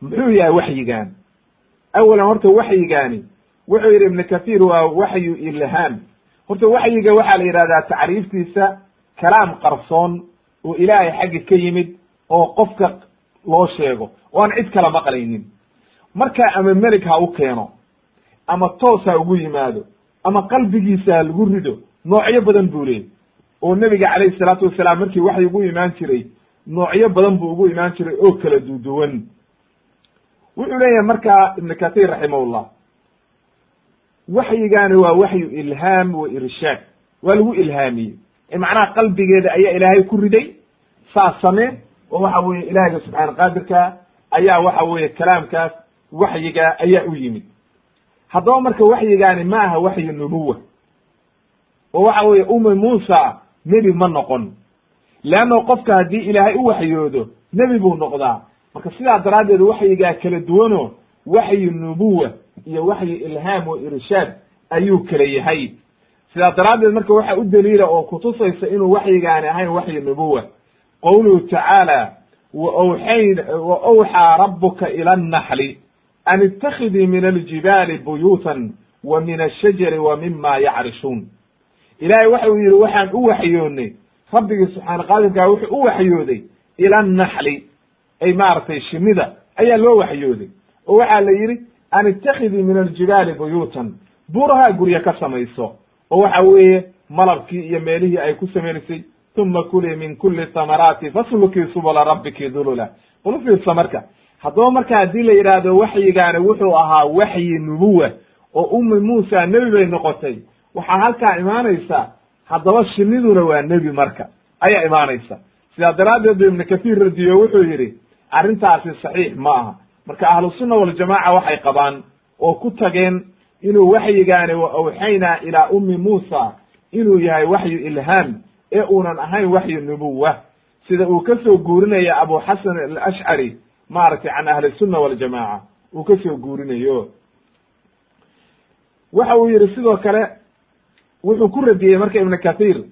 muxuu yahay waxyigaan? Awalan horta waxyigaani wuxuu yidhi ibnu kathiir waa waxyu ilhaam horta waxyiga waxaa la yidhahdaa tacriiftiisa kalaam qarsoon oo ilaahay xaggi ka yimid oo qofka loo sheego. Oo aan cid kala maqlaynin. Markaa ama melig ha u keeno ama toos ha ugu yimaado ama qalbigiisa ha lagu rido noocyo badan buu leeyay oo nebiga calayhi salaatu wasalaam markii waxay ugu imaan jiray noocyo badan buu ugu imaan jiray oo kala duduwan wuxuu leeyahay markaa ibnu kathir raximahullah waxyigaani waa waxyu ilhaam wa irshaad waa lagu ilhaamiyey. Macnaha qalbigeeda ayaa ilaahay ku riday saas samee oo waxa weeye ilaahiyga subxaana qaadirka ayaa waxa weeye kalaamkaas waxyiga ayaa u yimid. Haddaba marka waxyigaani ma aha waxyi nubuwa oo waxa weeye ummi muusa nebi ma noqon. Leanno qofka haddii ilaahay u waxyoodo nebi buu noqdaa. Marka sidaa daraaddeed waxyigaa kala duwano waxyi nubuwa iyo waxyi ilhaam wa irshaad ayuu kala yahay. Sidaa daraaddeed marka waxa u daliila oo kutusaysa inuu waxyigaani ahayn waxyi nubuwa qowluhu tacaala wa awxayn wa awxaa rabbuka ila annaxli an ittakhidii min aljibaali buyuutan wa min ashajari wa mima yacrishuun ilaahay waxa uu yidhi waxaan u waxyoonnay rabbigii subxaana qaadirkaa wuxuu u waxyooday ila annaxli ay maaragtay shinida ayaa loo waxyooday. Oo waxaa la yidhi an ittakhidii min aljibaali buyuutan. Buurahaa gurya ka samayso oo waxa weeye malabkii iyo meelihii ay ku samaynaysay uma kulii min kuli tamaraati faslukii subula rabbiki dulula bal ufiirsa marka. Haddaba marka haddii la yidhaahdo waxyigaani wuxuu ahaa waxyi nubuwa oo ummi muusa nebi bay noqotay waxaa halkaa imaanaysa haddaba shiniduna waa nebi marka ayaa imaanaysa. Sidaa daraaddeed bu ibnu kathiir radiyo wuxuu yidhi arrintaasi saxiix ma aha. Marka ahlusunna waljamaaca waxay qabaan oo ku tageen inuu waxyigaani wa awxaynaa ilaa ummi muusa inuu yahay waxyu ilhaam ee uunan ahayn waxyu nubuwa sida uu ka soo guurinaya abu xasan alashcari maaragtay can ahli sunna waljamaaca uu ka soo guurinayo. Waxa uu yihi sidoo kale wuxuu ku radiyey marka ibnu kathiir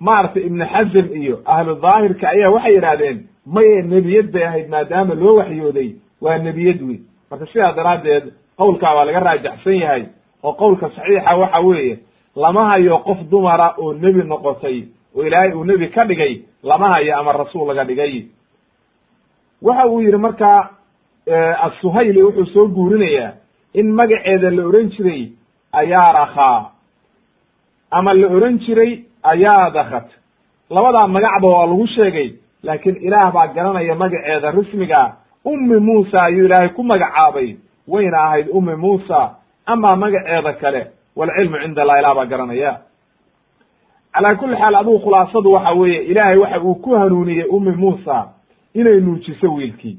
maaragtay ibnu xazm iyo ahlu daahirka ayaa waxay yidhahdeen maye nebiyad bay ahayd maadaama loo waxyooday waa nebiyad wey marka sidaa daraaddeed qowlkaa waa laga raajaxsan yahay oo qowlka saxiixa waxa weeye lama hayo qof dumara oo nebi noqotay oo ilaahay uu nebi ka dhigay lama hayo ama rasuul laga dhigay. Waxa uu yidhi markaa assuhayli wuxuu soo guurinayaa in magaceeda la ohan jiray ayarakha ama la ohan jiray ayaadakhat labadaa magacba waa lagu sheegay laakiin ilaah baa garanaya magaceeda rismiga ummi muusa ayuu ilaahay ku magacaabay. Wayna ahayd ummi muusa amaa magaceeda kale walcilmu cinda allah ilah baa garanaya. Calaa kulli xaal adugu khulaasadu waxa weeye ilaahay waxa uu ku hanuuniyey ummi muusa inay nuujiso wiilkii.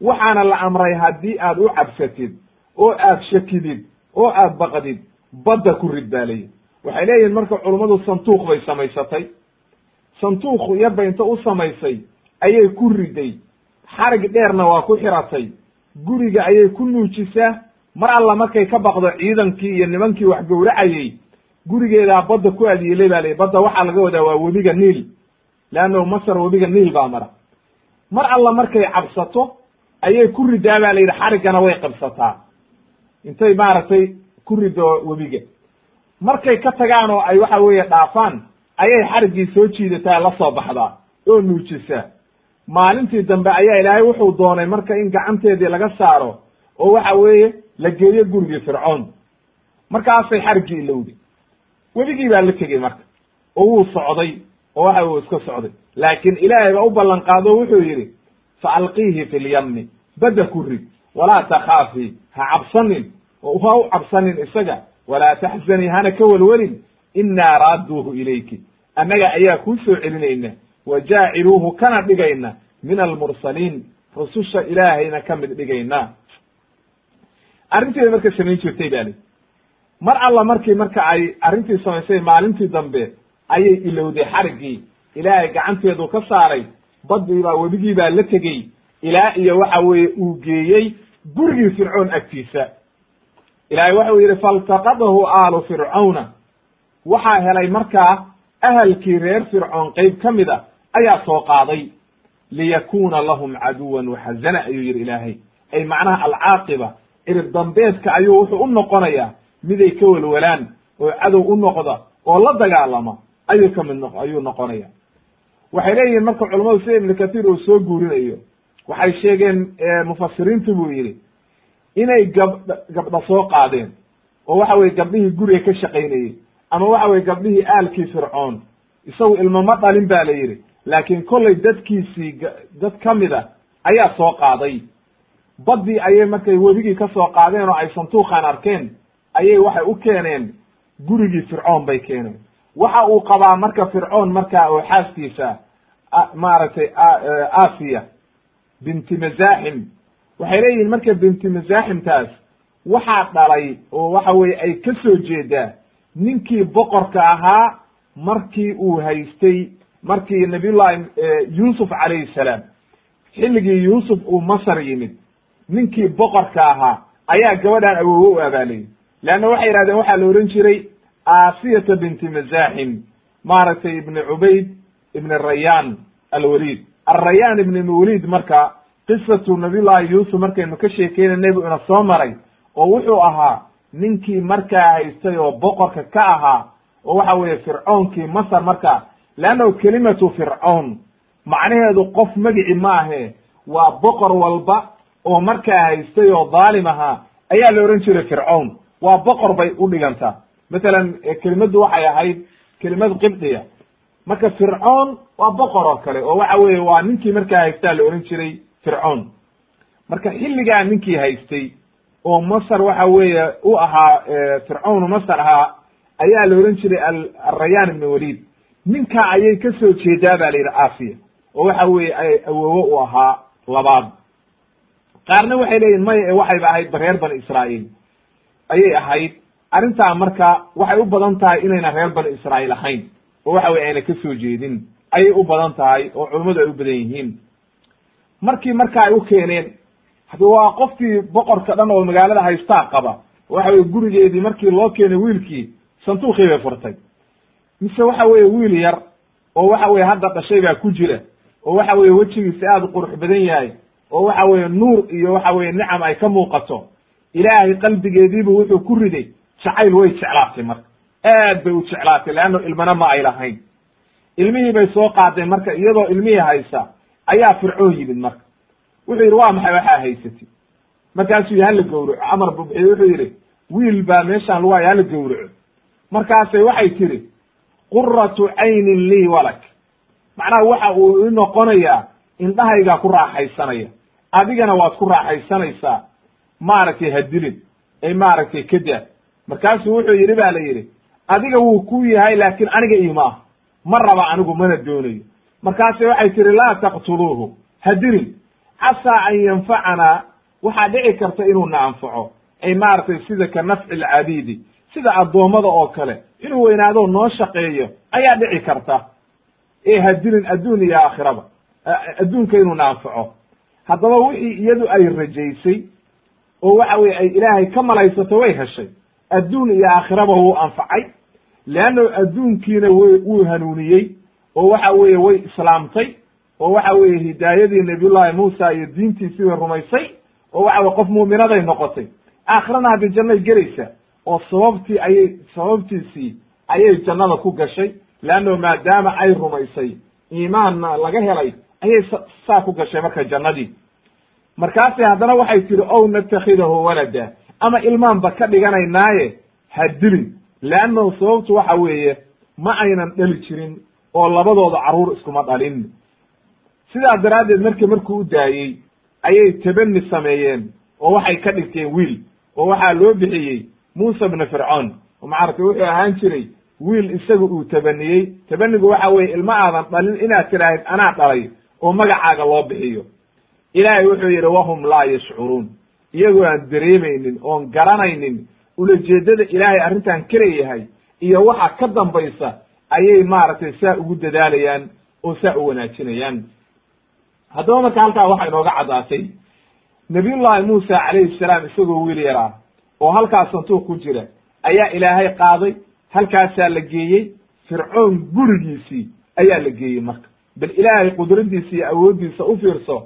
Waxaana la amray haddii aad u cabsatid oo aad shakidid oo aad baqdid badda ku rid baa leeyihi waxay leeyihiin marka culummadu santuuq bay samaysatay. Santuuq yarba inta u samaysay ayay ku riday. Xarig dheerna waa ku xiratay. Guriga ayay ku nuujisaa mar alla markay ka baqdo ciidankii iyo nimankii wax gowracayey gurigeedaa badda ku adyeelay baa ley badda waxaa laga wadaa waa webiga niil. Leannahu masar webiga niil baa mara. Mar alla markay cabsato ayay ku ridaa baa la yidhi xariggana way qabsataa. Intay maaragtay ku rido webiga markay ka tagaan oo ay waxa weeye dhaafaan ayay xariggii soo jiidataa la soo baxdaa oo nuujisaa maalintii dambe ayaa ilaahay wuxuu doonay marka in gacanteedii laga saaro oo waxa weeye la geeyo gurigii fircoon. Markaasay xariggii ilowday. Webigii baa la tegey marka oo wuu socday oo waxa uu iska socday. Laakiin ilaahay baa u ballan qaado wuxuu yidhi fa alqiihi fi lyammi badda ku rid walaa takhaafi ha cabsanin oo ha u cabsanin isaga walaa taxzanii hana ka welwelin innaa raadduuhu ilayki. Annaga ayaa kuu soo celinayna wa jaaciluuhu kana dhigayna min almursaliin rususha ilaahayna ka mid dhigayna arrintii marka samayn jirtay ba li mar alla markii marka ay arrintii samaysay maalintii dambe ayay ilowday xariggii ilaahay gacanteedu ka saaray badii baa webigii baa la tegey. Ilaa iyo waxa weeye uu geeyey gurigii fircoon agtiisa ilaahay waxa uu yidhi faltaqadahu aalu fircawna waxaa helay markaa ahalkii reer fircoon qeyb ka mid a ayaa soo qaaday. Liyakuna lahum caduwan waxazana ayuu yidhi ilaahay. Ay macnaha alcaaqiba cirib dambeedka ayuu wuxuu u noqonayaa miday ka welwalaan oo cadow u noqda oo la dagaalama ayuu ka mid ayuu noqonaya waxay leeyihiin marka culamadu sida ibnu kathiir uu soo guurinayo waxay sheegeen mufasiriintu buu yidhi inay gabdh gabdha soo qaadeen oo waxa weye gabdhihii guriga ka shaqaynayey ama waxa weye gabdhihii aalkii fircoon isagu ilmo ma dhalin ba la yidhi laakiin kollay dadkiisii dad ka mid a ayaa soo qaaday. Baddii ayay markay webigii ka soo qaadeen oo ay santuuqan arkeen ayay waxay u keeneen gurigii fircoon bay keeneen. Waxa uu qabaa marka fircoon markaa oo xaaskiisa maaragtay asiya binti mazaaxim waxay leeyihiin marka binti mazaaximtaas waxaa dhalay oo waxa weye ay ka soo jeedaa ninkii boqorka ahaa markii uu haystay markii nabiyullahi yuusuf calayhi salaam. Xilligii yuusuf uu masar yimid. Ninkii boqorka ahaa ayaa gabadhan awoowe u abaalayay leanna waxay yihahdeen waxaa la ohan jiray asiyata binti mazaaxim maaragtay ibni cubayd ibni rayaan alwaliid. Alrayaan ibni waliid marka qisatu nabiyullahi yuusuf markaynu ka sheekeyna nebigu ina soo maray oo wuxuu ahaa ninkii markaa haystay oo boqorka ka ahaa oo waxa weeye fircoonkii masar markaa leannahu kelimatu fircoon macnaheedu qof magici maahe waa boqor walba oo markaa haystay oo dhaalim ahaa ayaa la ohan jiray fircoon. Waa boqor bay u dhigantaa matalan kelimaddu waxay ahayd kelimad qibdiya marka fircoon waa boqor oo kale oo waxa weeye waa ninkii markaa haystaa la ohan jiray fircoon marka xilligaa ninkii haystay oo masar waxa weeye u ahaa fircoonu masar ahaa ayaa la ohan jiray alrayaan ibn walid. Ninkaa ayay ka soo jeedaa ba la yidhi asiya oo waxa weeye ay awoowo u ahaa labaad. Qaarna waxay leeyihiin maya waxayba ahayd reer bani israa'iil. Ayay ahayd. Arrintaa marka waxay u badan tahay inayna reer bani israa'iil ahayn oo waxa weye ayna ka soo jeedin. Ayay u badan tahay oo culummadu ay u badan yihiin markii marka ay u keeneen hadi waa qofkii boqorka dhan oo magaalada haystaa qaba waxa weye gurigeedii markii loo keenay wiilkii santuuqii bay furtay. Mise waxa weye wiil yar oo waxa weye hadda dhashay baa ku jira oo waxa weye wejigiisa aada u qurux badan yahay oo waxa weye nuur iyo waxa weye nicam ay ka muuqato ilaahay qalbigeediibu wuxuu ku riday jacayl way jeclaatay marka. Aad bay u jeclaatay leanno ilmana ma ay lahayn. Ilmihii bay soo qaaday marka iyadoo ilmihii haysa ayaa fircoon yimid marka. Wuxuu yidhi waa maxay waxaa haysatid markaasuu yidhi hala gowraco. Amar bu bixiye wuxuu yidhi wiil baa meeshaan lagu haya hala gowraco. Markaasay waxay tiri quratu caynin lii walak. Macnaha waxa uu i noqonayaa indhahaygaa ku raaxaysanaya. Adigana waad ku raaxaysanaysaa maaragtay hadilin ay maaragtay kada markaasuu wuxuu yidhi ba la yidhi adiga wuu ku yahay laakiin aniga imaah ma raba anigu mana doonayo markaase waxay tihi laa taqtuluuhu. Hadilin casaa an yanfacanaa waxaa dhici karta inuu na anfaco. Ay maaragtay sida ka nafci lcabiidi sida addoommada oo kale. Inuu weynaado noo shaqeeyo ayaa dhici karta. Ee hadilin adduun iyo aakhiraba. Adduunka inuu na anfaco. Haddaba wixii iyadu ay rajaysay oo waxa weye ay ilaahay ka malaysato way heshay. Adduun iyo aakhiraba wuu anfacay leanno adduunkiina w wuu hanuuniyey oo waxa weeye way islaamtay oo waxa weeye hidaayadii nabiyullahi muusa iyo diintiisii way rumaysay oo waxa weye qof muuminaday noqotay. Aakhirana haddi jannay gelaysaa oo sababtii ayay sababtiisii ayay jannada ku gashay leanno maadaama ay rumaysay iimaanna laga helay ayay saa ku gashay marka jannadii. Markaasi haddana waxay tihi ow natakhidahu walada ama ilmaanba ka dhiganaynaaye ha dilin leannahu sababtu waxa weeye ma aynan dhali jirin oo labadooda carruur iskuma dhalin. Sidaa daraaddeed marka markuu u daayey ayay tabani sameeyeen oo waxay ka dhigteen wiil oo waxaa loo bixiyey muusa bna fircoon. Oo macaragtay wuxuu ahaan jiray wiil isaga uu tabaniyey tabanigu waxa weeye ilma aadan dhalin inaad tidhaahid anaa dhalay oo magacaaga loo bixiyo. Ilaahay wuxuu yidhi wahum laa yashcuruun. Iyagoo aan dareemaynin oon garanaynin ulajeedada ilaahay arrintan kaleyahay iyo waxa ka dambaysa ayay maaragtay saa ugu dadaalayaan oo saa u wanaajinayaan. Haddaba marka halkaa waxaa inooga caddaatay nabiyullahi muusa calayhi salaam isagoo wiil yar ah oo halkaas santuuq ku jira ayaa ilaahay qaaday halkaasaa la geeyey fircoon gurigiisii ayaa la geeyey marka. Bal ilaahay qudradiisa iyo awooddiisa u fiirso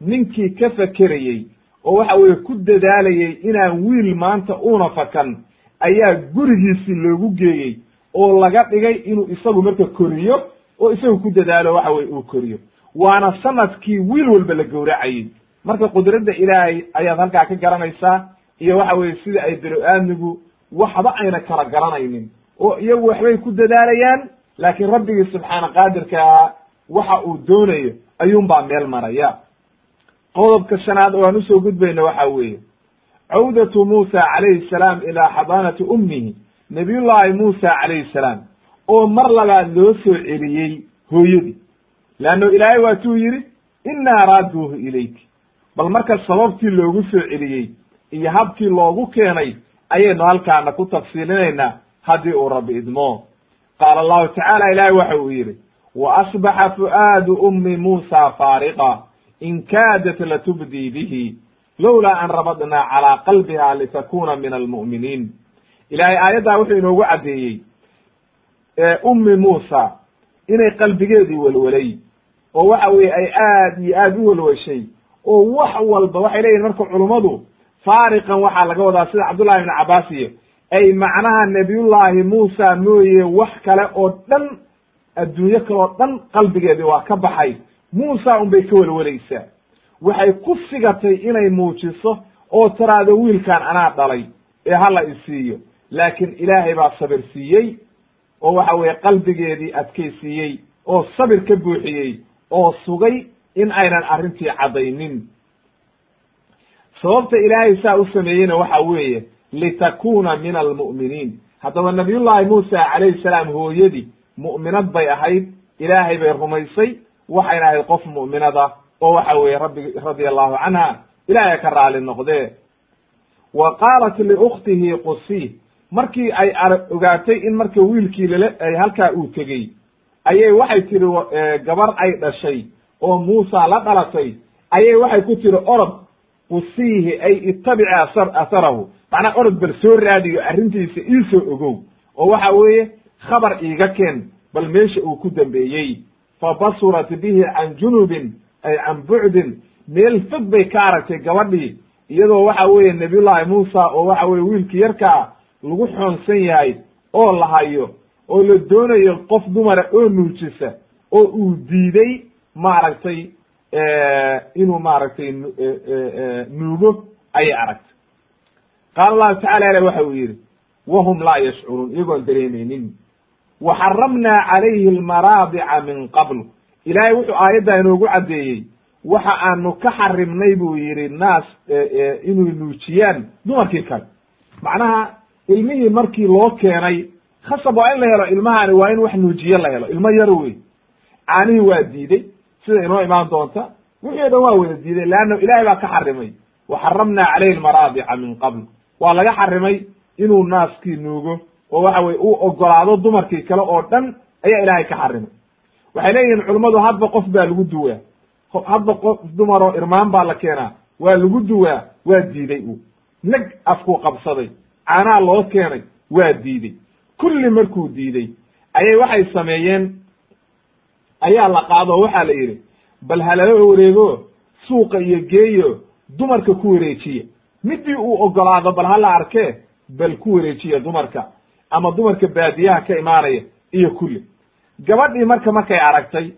ninkii ka fakerayey oo waxa weeye ku dadaalayay inaan wiil maanta uuna fakan ayaa gurigiisii loogu geeyey oo laga dhigay inuu isagu marka koriyo oo isagu ku dadaalo waxa weye uu koriyo. Waana sannadkii wiil walba la gowracayey. Marka qudradda ilaahay ayaad halkaa ka garanaysaa iyo waxa weye sida ay belo-aadmigu waxba ayna kala garanaynin oo iyagu waxbay ku dadaalayaan laakiin rabbigii subxaana qaadirka ahaa waxa uu doonayo ayuunbaa meel maraya. Qodobka shanaad oo aan u soo gudbayno waxa weeye cawdatu muusa calayhi salaam ilaa xadaanati ummihi nabiyullaahi muusa calayhi salaam oo mar labaad loo soo celiyey hooyadii. Leanno ilaahay waatuu yidhi innaa raaduuhu ilayki bal marka sababtii loogu soo celiyey iyo habkii loogu keenay ayaynu halkaana ku tafsiilinaynaa haddii uu rabbi idmo. Qaala allahu tacaala ilaahay waxa uu yidhi wa asbaxa fu'aadu ummi muusa faariqa in kaadat latubdii bihi lowlaa an rabadnaa calaa qalbiha litakuna min almu'miniin ilaahay aayaddaa wuxuu inoogu caddeeyey ummi muusa inay qalbigeedii welwelay oo waxa weeye ay aad iyo aad u welweshay oo wax walba waxay leeyihiin marka culummadu faariqan waxaa laga wadaa sida cabdullahi ibn cabbaas iyo ay macnaha nabiyullaahi muusa mooye wax kale oo dhan adduunyo kale oo dhan qalbigeedii waa ka baxay. Muusa unbay ka welwelaysaa waxay ku sigatay inay muujiso oo tiraahdo wiilkan anaa dhalay ee hala isiiyo laakiin ilaahay baa sabir siiyey oo waxa weeye qalbigeedii adkaysiiyey oo sabir ka buuxiyey oo sugay in aynan arrintii caddaynin. Sababta ilaahay saa u sameeyeyna waxa weeye litakuna min almu'miniin. Haddaba nabiyullaahi muusa calayhi salaam hooyadii mu'minad bay ahayd ilaahay bay rumaysay waxayna ahayd qof mu'minada oo waxa weeye rabbi radia allahu canha ilaahay ka raali noqdee. Wa qaalat liukhtihi qusi markii ay ogaatay in marka wiilkii lala ay halkaa uu tegey ayay waxay tihi gabar ay dhashay oo muusa la dhalatay. Ayay waxay ku tihi orod qusiihi ay ittabici asar atharahu macnaa orod bal soo raadiyo arrintiisa iisoo ogow. Oo waxa weeye khabar iiga keen bal meesha uu ku dambeeyey. Fa basurat bihi can junubin ay can bucdin meel fog bay ka aragtay gabadhii iyadoo waxa weeye nabiyullaahi muusa oo waxa weye wiilkii yarkaa lagu xoonsan yahay oo la hayo oo la doonayo qof dumara oo nuujisa oo uu diiday maaragtay inuu maaragtay nuugo ayay aragtay. Qaala allahu tacala ale waxa uu yidhi wahum laa yashcuruun iyagoon dareemeynin wa xaramnaa calayhi almaraadica min qabl. Ilaahay wuxuu aayaddaa inoogu caddeeyey waxa aanu ka xarimnay buu yidhi naas inuu nuujiyaan dumarkii kale. Macnaha ilmihii markii loo keenay khasab waa in la helo ilmahani waa in wax nuujiye la helo. Ilmo yaro wey caanihii waa diiday. Sida inoo imaan doonta. Wixii o dhan waa wada diiday leanna ilahay baa ka xarimay. Wa xaramnaa calayhi almaraadica min qabl. Waa laga xarimay inuu naaskii nuugo. Oo waxa weye uu ogolaado dumarkii kale oo dhan ayaa ilaahay ka xarimay. Waxay leeyihiin culummadu hadba qof baa lagu duwaa. Hadba qof dumaroo irmaan baa la keenaa. Waa lagu duwaa waa diiday uu. Neg afkuu qabsaday caanaha loo keenay waa diiday. Kulli markuu diiday ayay waxay sameeyeen ayaa la qaado oo waxaa la yidhi bal halala wareego suuqa iyo geeyo dumarka ku wareejiya. Midii uu ogolaado bal hala arkee bal ku wareejiya dumarka ama dumarka baadiyaha ka imaanaya iyo kulli. Gabadhii marka markay aragtay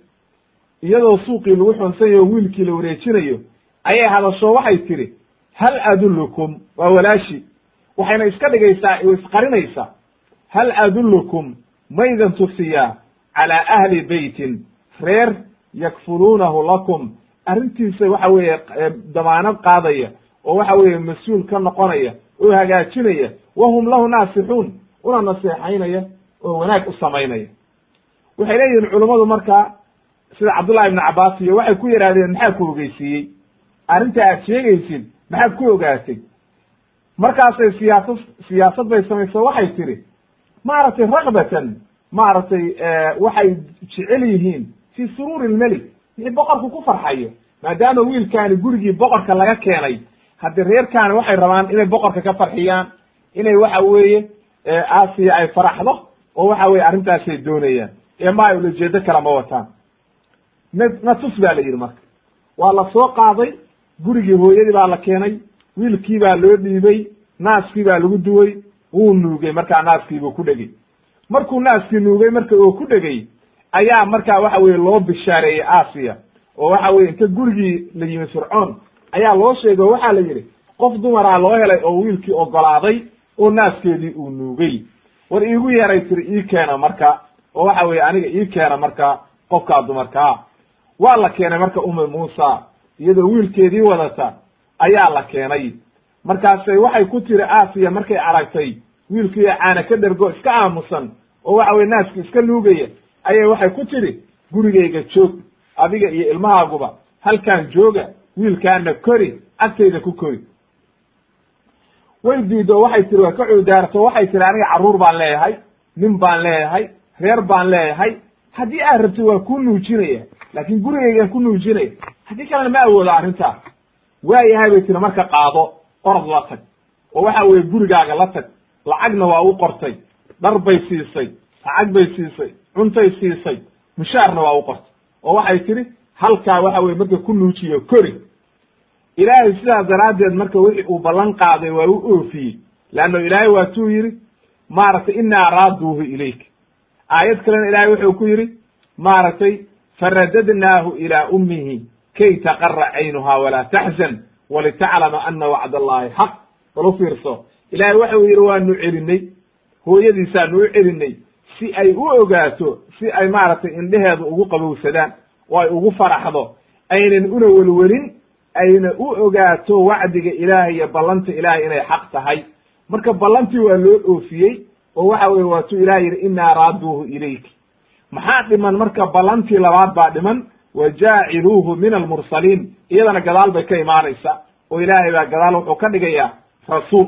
iyadoo suuqii lagu xunsanyayo wiilkii la wareejinayo ayay hadasho waxay tidhi hal adullukum waa walaashi waxayna iska dhigaysaa isqarinaysaa hal adullukum maydan tusiyaa calaa ahli beytin reer yakfuluunahu lakum. Arrintiisa waxa weeye damaanad qaadaya oo waxa weeye mas'uul ka noqonaya oo hagaajinaya wahum lahu naasixuun una naseexaynaya oo wanaag u samaynaya. Waxay leeyihiin culummadu marka sida cabdullahi ibnu cabbaas iyo waxay ku yidhahdeen maxaa ku ogeysiiyey? Arrinta aad sheegaysid maxaad ku ogaatay markaasay siyaasad siyaasad bay samayso waxay tidhi maaragtay rakbatan maaragtay waxay jecel yihiin fii suruuri lmelik wixii boqorku ku farxayo maadaama wiilkaani gurigii boqorka laga keenay. Haddii reerkaani waxay rabaan inay boqorka ka farxiyaan inay waxa weeye aasiya ay faraxdo oo waxa weye arrintaasay doonayaan. Ee ma ay ulajeedo kala ma wataan. Na natus baa la yidhi marka. Waa la soo qaaday gurigii hooyadii baa la keenay wiilkii baa loo dhiibay naaskii baa lagu duway wuu nuugay markaa naaskiibuu ku dhegey markuu naaskii nuugay marka oo ku dhegey ayaa markaa waxa weye loo bishaareeyey aasiya oo waxa weye inta gurigii la yimi fircoon ayaa loo sheegay oo waxaa la yidhi qof dumaraa loo helay oo wiilkii ogolaaday oo naaskeedii uu nuugay. War iigu yeeray tiri ii keena marka oo waxa weye aniga ii keena marka qofkaa dumarkaa waa la keenay marka umme muusa iyadoo wiilkeedii wadata ayaa la keenay. Markaasay waxay ku tiri aasiya markay aragtay wiilkii caana ka dhergo iska aamusan oo waxa weye naaski iska nuugaya ayay waxay ku tiri gurigayga joog adiga iyo ilmahaaguba halkaan jooga wiilkaana kori agtayda ku kori. Way diido waxay tiri waa ka cuudaarto waxay tiri aniga carruur baan leeyahay nin baan leeyahay reer baan leeyahay haddii aad rabtid waa kuu nuujinaya laakin gurigaygaan ku nuujinaya haddii kalena ma awoodo arrintaas waayahay bay tiri marka qaado orod la tag. Oo waxa weye gurigaaga la tag. Lacagna waa u qortay. Dhar bay siisay. Lacag bay siisay. Cuntay siisay. Mushaarna waa u qortay. Oo waxay tidhi halkaa waxa weye marka ku nuujiyo kori. Ilaahay sidaas daraaddeed marka wixii uu ballan qaaday waa u oofiyey. Leanno ilaahay waa tuu yidhi maaragtay inaa raaduuhu ilayk aayad kalena ilaahay wuxuu ku yidhi maaragtay faradadnaahu ilaa ummihi kay taqara caynuha walaa taxzan walitaclama ana wacd allahi xaq bal u fiirso ilaahay waxau yidhi waanu celinay hooyadiisaanu u celinay si ay u ogaato si ay maaragtay indheheedu ugu qabowsadaan oo ay ugu faraxdo aynan una welwelin ayna u ogaato wacdiga ilaahay iyo ballanta ilaahay inay xaq tahay marka ballantii waa loo oofiyey oo waxa weye waatuu ilahay yidhi inaa raaduuhu ilayk maxaa dhiman marka ballantii labaad baa dhiman wa jaaciluuhu min almursaliin. Iyadana gadaal bay ka imaanaysa oo ilaahay baa gadaal wuxuu ka dhigayaa rasuul.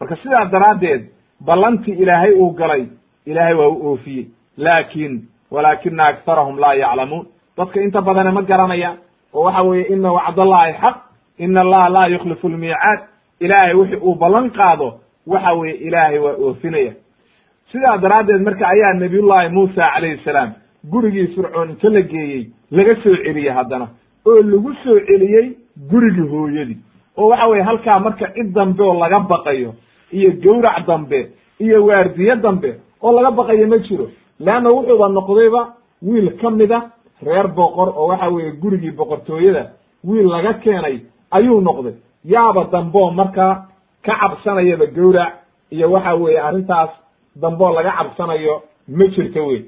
Marka sidaa daraaddeed ballantii ilaahay uu galay ilaahay waa u oofiyey. Laakin walaakina aktarahum laa yaclamuun. Dadka inta badane ma garanayaan oo waxa weeye ina wacdallahi xaq ina allaha laa yukhlifu lmiicaad ilaahay wixi uu ballan qaado waxa weeye ilaahay waa oofinaya. Sidaa daraaddeed marka ayaa nabiyullahi muusa calayhi salaam gurigii fircoon inta la geeyey laga soo celiyey haddana oo lagu soo celiyey gurigii hooyadii. Oo waxa weye halkaa marka cid dambe oo laga baqayo iyo gawrac dambe iyo waardiye dambe oo laga baqayo ma jiro. Leanna wuxuuba noqdayba wiil ka mida reer boqor oo waxa weeye gurigii boqortooyada wiil laga keenay ayuu noqday. Yaaba damboo markaa ka cabsanayaba gawrac iyo waxa weeye arrintaas damboo laga cabsanayo ma jirto wey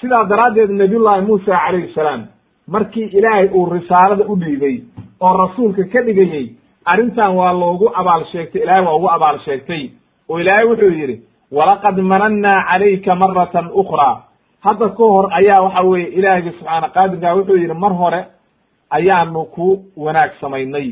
sidaa daraaddeed nabiyullahi muusa calayhi salaam markii ilaahay uu risaalada u dhiibay oo rasuulka ka dhigayey arrintan waa loogu abaal sheegtay ilahay waa ugu abaal sheegtay. Oo ilaahay wuxuu yidhi walaqad manannaa calayka maratan ukhraa hadda ka hor ayaa waxa weeye ilaahiyga subxaana qaadirka wuxuu yidhi mar hore ayaanu ku wanaag samaynay.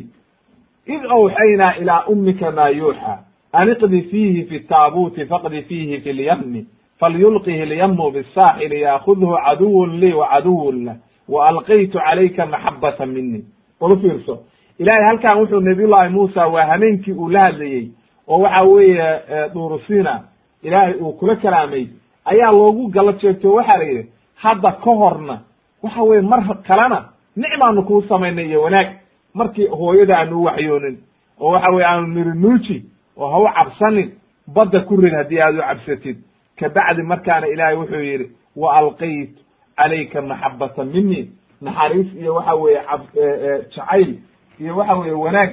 Id awxaynaa ilaa ummika maa yuuxa. An iqdi fiihi fi taabuuti faqdi fiihi fi lyamni falyulqihi lyamu bisaaxili yaakudhu caduwun lii wa caduwun lah wa alqaytu calayka maxabata mini bal u fiirso ilahay halkan wuxuu nabiyullahi muusa waa hameenkii uu la hadlayey oo waxa weeye durusina ilaahay uu kula kalaamay ayaa loogu gala jeegto waxaa la yidhi hadda ka horna waxa weye mar kalena nicmaanu kuu samaynay iyo wanaag markii hooyada aanu u waxyoonin oo waxa weye aanu niri nuuji oo ha u cabsanin badda ku rid haddii aad u cabsatid kabacdi markaana ilaahay wuxuu yidhi wa alqaytu calayka maxabata mini naxariis iyo waxa weeye cab jacayl iyo waxa weeye wanaag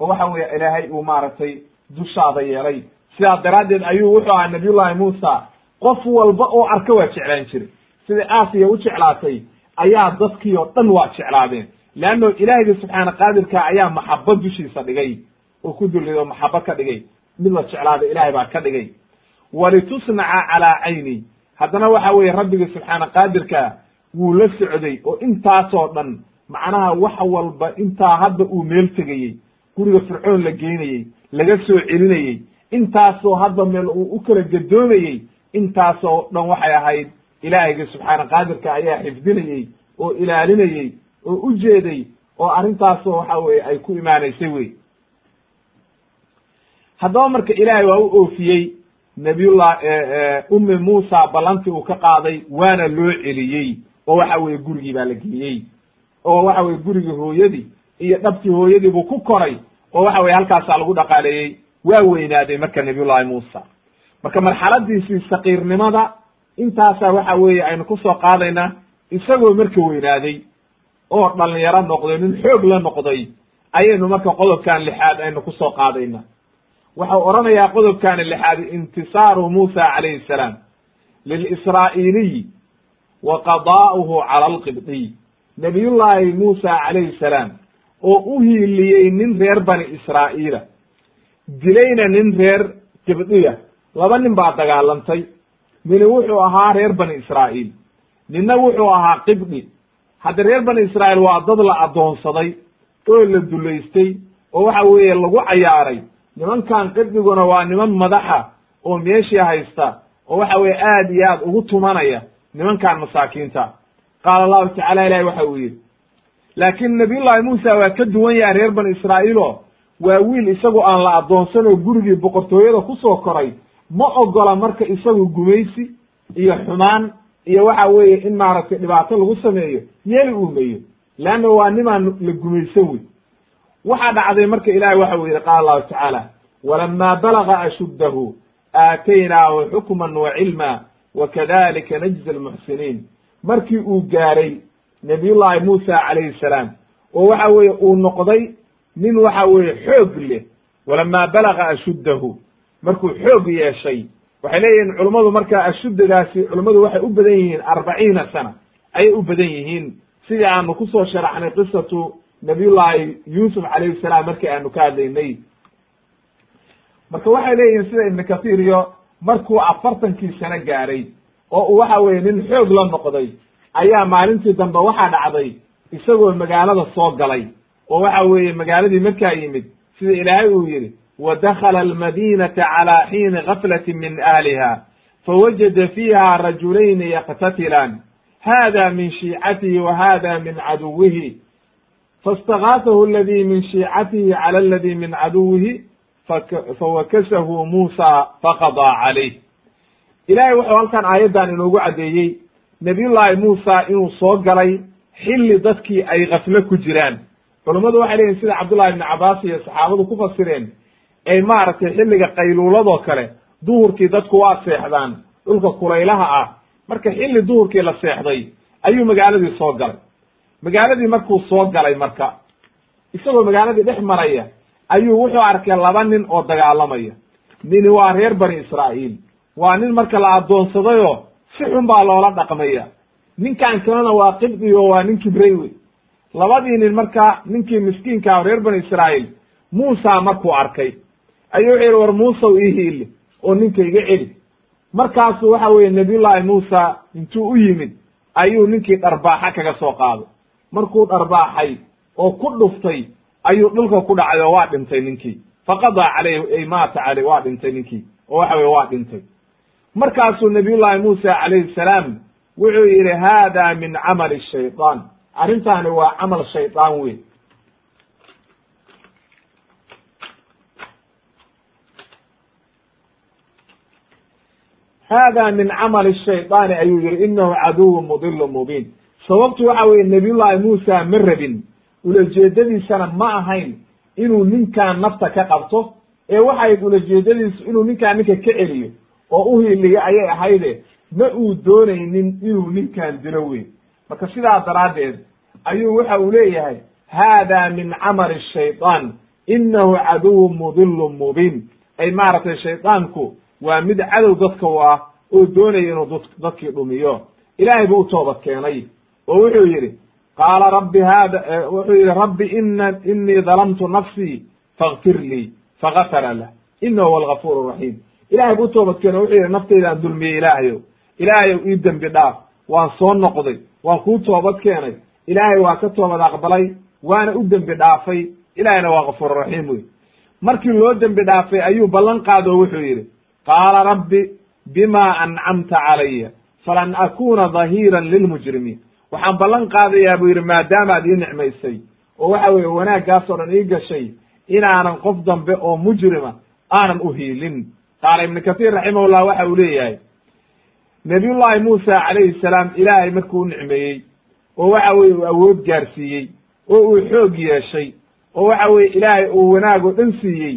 oo waxa weeye ilaahay uu maaragtay dushaada yeelay. Sidaa daraaddeed ayuu wuxuu ahaa nabiyullahi muusa qof walba oo arka waa jeclaan jiray. Sida aasiya u jeclaatay ayaa dadkii oo dhan waa jeclaadeen. Leanno ilaahiyga subxaana qaadirka ayaa maxabo dushiisa dhigay oo ku dulido maxabo ka dhigay. Mid la jeclaada ilaahay baa ka dhigay walitusnaca calaa cayni. Haddana waxa weeye rabbiga subxaana qaadirka wuu la socday oo intaasoo dhan macnaha wax walba intaa hadda uu meel tegayey guriga fircoon la geynayey laga soo celinayey intaasoo hadda meel uu u kala gadoomayey intaasoo dhan waxay ahayd ilaahayga subxaana qaadirka ayaa xifdinayey oo ilaalinayey oo u jeeday oo arrintaasoo waxa weye ay ku imaanaysay wey haddaba marka ilaahay waa u oofiyey nabiyullah ummi muusa ballantii uu ka qaaday waana loo celiyey oo waxa weye gurigii baa la geliyey. Oo waxa weye gurigii hooyadii iyo dhabtii hooyadii buu ku koray oo waxa weye halkaasaa lagu dhaqaaleeyey waa weynaaday marka nabiyullahi muusa marka marxaladiisii sakiirnimada intaasaa waxa weeye aynu ku soo qaadayna isagoo marka weynaaday oo dhalinyaro noqday nin xoog la noqday ayaynu marka qodobkan lixaad aynu ku soo qaadayna waxau odhanayaa qodobkani lixaad intisaaru muusa calayhi salaam. Lilisraa'iiliyi wa qadaa'uhu cala alqibdiy nabiyullaahi muusa calayhi salaam oo u hiiliyey nin reer bani israa'iila. Dilayna nin reer qibdiya laba nin baa dagaalantay. Nini wuxuu ahaa reer bani israa'iil. Ninna wuxuu ahaa qibdi hadda reer bani israa'iil waa dad la addoonsaday oo la dulaystay oo waxa weeye lagu cayaaray nimankan qibdiguna waa niman madaxa oo meeshii haysta oo waxa weye aad iyo aad ugu tumanaya nimankan masaakiinta. Qaala allahu tacala ilahi waxa uu yidhi laakiin nabiyullahi muusa waa ka duwan yahay reer bani israa'iilo waa wiil isagu aan la addoonsan oo gurigii boqortooyada ku soo koray. Ma ogola marka isagu gumaysi iyo xumaan iyo waxa weeye in maaragtay dhibaato lagu sameeyo yeeli uumeyo leanna waa nimaan la gumaysan wey waxaa dhacday marka ilahi waxa uu yidhi qaala allahu tacaala walama balaga ashuddahu aataynaahu xukman wa cilma wa kadalika najzi almuxsiniin. Markii uu gaaray nabiyullahi muusa calayhi salaam oo waxa weeye uu noqday nin waxa weeye xoog leh walama balaga ashuddahu. Markuu xoog yeeshay waxay leeyihiin culummadu marka ashuddadaasi culummadu waxay u badan yihiin arbaciina sana ayay u badan yihiin. Sidii aanu ku soo sharaxnay qisatu nabiyullahi yuusuf calayhi salaam markii aanu ka hadlaynay. Marka waxay leeyihiin sida ibnu kathiir iyo markuu afartankii sano gaaray oo uu waxa weye nin xoog la noqday ayaa maalintii dambe waxaa dhacday isagoo magaalada soo galay. Oo waxa weeye magaaladii markaa yimid sida ilaahay uu yidhi wa dakhala almadinata calaa xiini gaflati min ahliha fawajada fiiha rajulayni yaqtatilaan hada min shiicatihi wa hada min caduwihi faاstagaathahu aladi min shiicatihi cala aladi min caduwihi fawakasahu muusa faqadaa calayh ilahay wuxuu halkan aayaddan inoogu caddeeyey nabiyullaahi muusa inuu soo galay xilli dadkii ay kaflo ku jiraan culummadu waxay leeyihiin sida cabdullahi ibni cabaas iyo saxaabadu ku fasireen ay maaragtay xilliga qayluuladoo kale duhurkii dadku waa seexdaan dhulka kulaylaha ah marka xilli duhurkii la seexday ayuu magaaladii soo galay magaaladii markuu soo galay marka isagoo magaaladii dhex maraya ayuu wuxuu arkay laba nin oo dagaalamaya. Nini waa reer bani israa'iil. Waa nin marka la addoonsadayoo si xun baa loola dhaqmaya. Ninkan kalena waa qibdi oo waa nin kibrey wey labadii nin marka ninkii miskiinkaa reer bani israa'iil muusa markuu arkay. Ayuu wuxuu yihi war muusaw ii hiili oo ninka iga celi. Markaasu waxa weeye nabiyullaahi muusa intuu u yimid ayuu ninkii dharbaaxa kaga soo qaaday markuu dharbaaxay oo ku dhuftay ayuu dhulka ku dhacay oo waa dhintay ninkii. Faqadaa caleyh ay maata caleyh waa dhintay ninkii. Oo waxa weye waa dhintay. Markaasuu nabiyullaahi muusa calayhi salaam wuxuu yidhi haada min camali shayطaan arrintaani waa camal shaydaan wey hada min camali shayطaani ayuu yihi inahu caduwu mudilu mubiin sababtu waxa weye nabiyullaahi muusa ma rabin. Ulajeedadiisana ma ahayn inuu ninkaan nafta ka qabto. Ee waxayd ulajeedadiisu inuu ninkaan ninka ka celiyo oo u hiliyo ayay ahayde ma uu doonaynin inuu ninkaan dilo weyn. Marka sidaa daraaddeed ayuu waxa uu leeyahay haada min camali shayطaan inahu caduwu mudilu mubiin. Ay maaragtay shaydaanku waa mid cadow dadka u ah oo doonaya inuu dadkii dhumiyo. Ilaahay buu u toobad keenay oo wuxuu yidhi qaala rabbi hada wuxuu yidhi rabbi ina inii dalamtu nafsii fakfir lii fagafara lah inahu huwa algafuur raxiim ilahay buu u toobad keeno wuxuu yidhi naftaydaan dulmiyey ilaahayow ilaahayow ii dembi dhaaf waan soo noqday waan kuu toobad keenay ilaahay waa ka toobad aqbalay waana u dembi dhaafay ilahayna waa gafuur raxiim wey markii loo dembi dhaafay ayuu ballan qaado o wuxuu yidhi qaala rabbi bima ancamta calaya falan akuna dahiiran lilmujrimiin waxaan ballan qaadayaa buu yidhi maadaamaad ii nicmaysay oo waxa weeye wanaaggaas oo dhan ii gashay inaanan qof dambe oo mujrima aanan u hiilin. Qaala ibnu kathiir raximahullah waxa uu leeyahay nabiyullaahi muusa calayhi salaam ilaahay markuu u nicmeeyey oo waxa weye uu awood gaarsiiyey oo uu xoog yeeshay oo waxa weye ilaahay uu wanaag oo dhan siiyey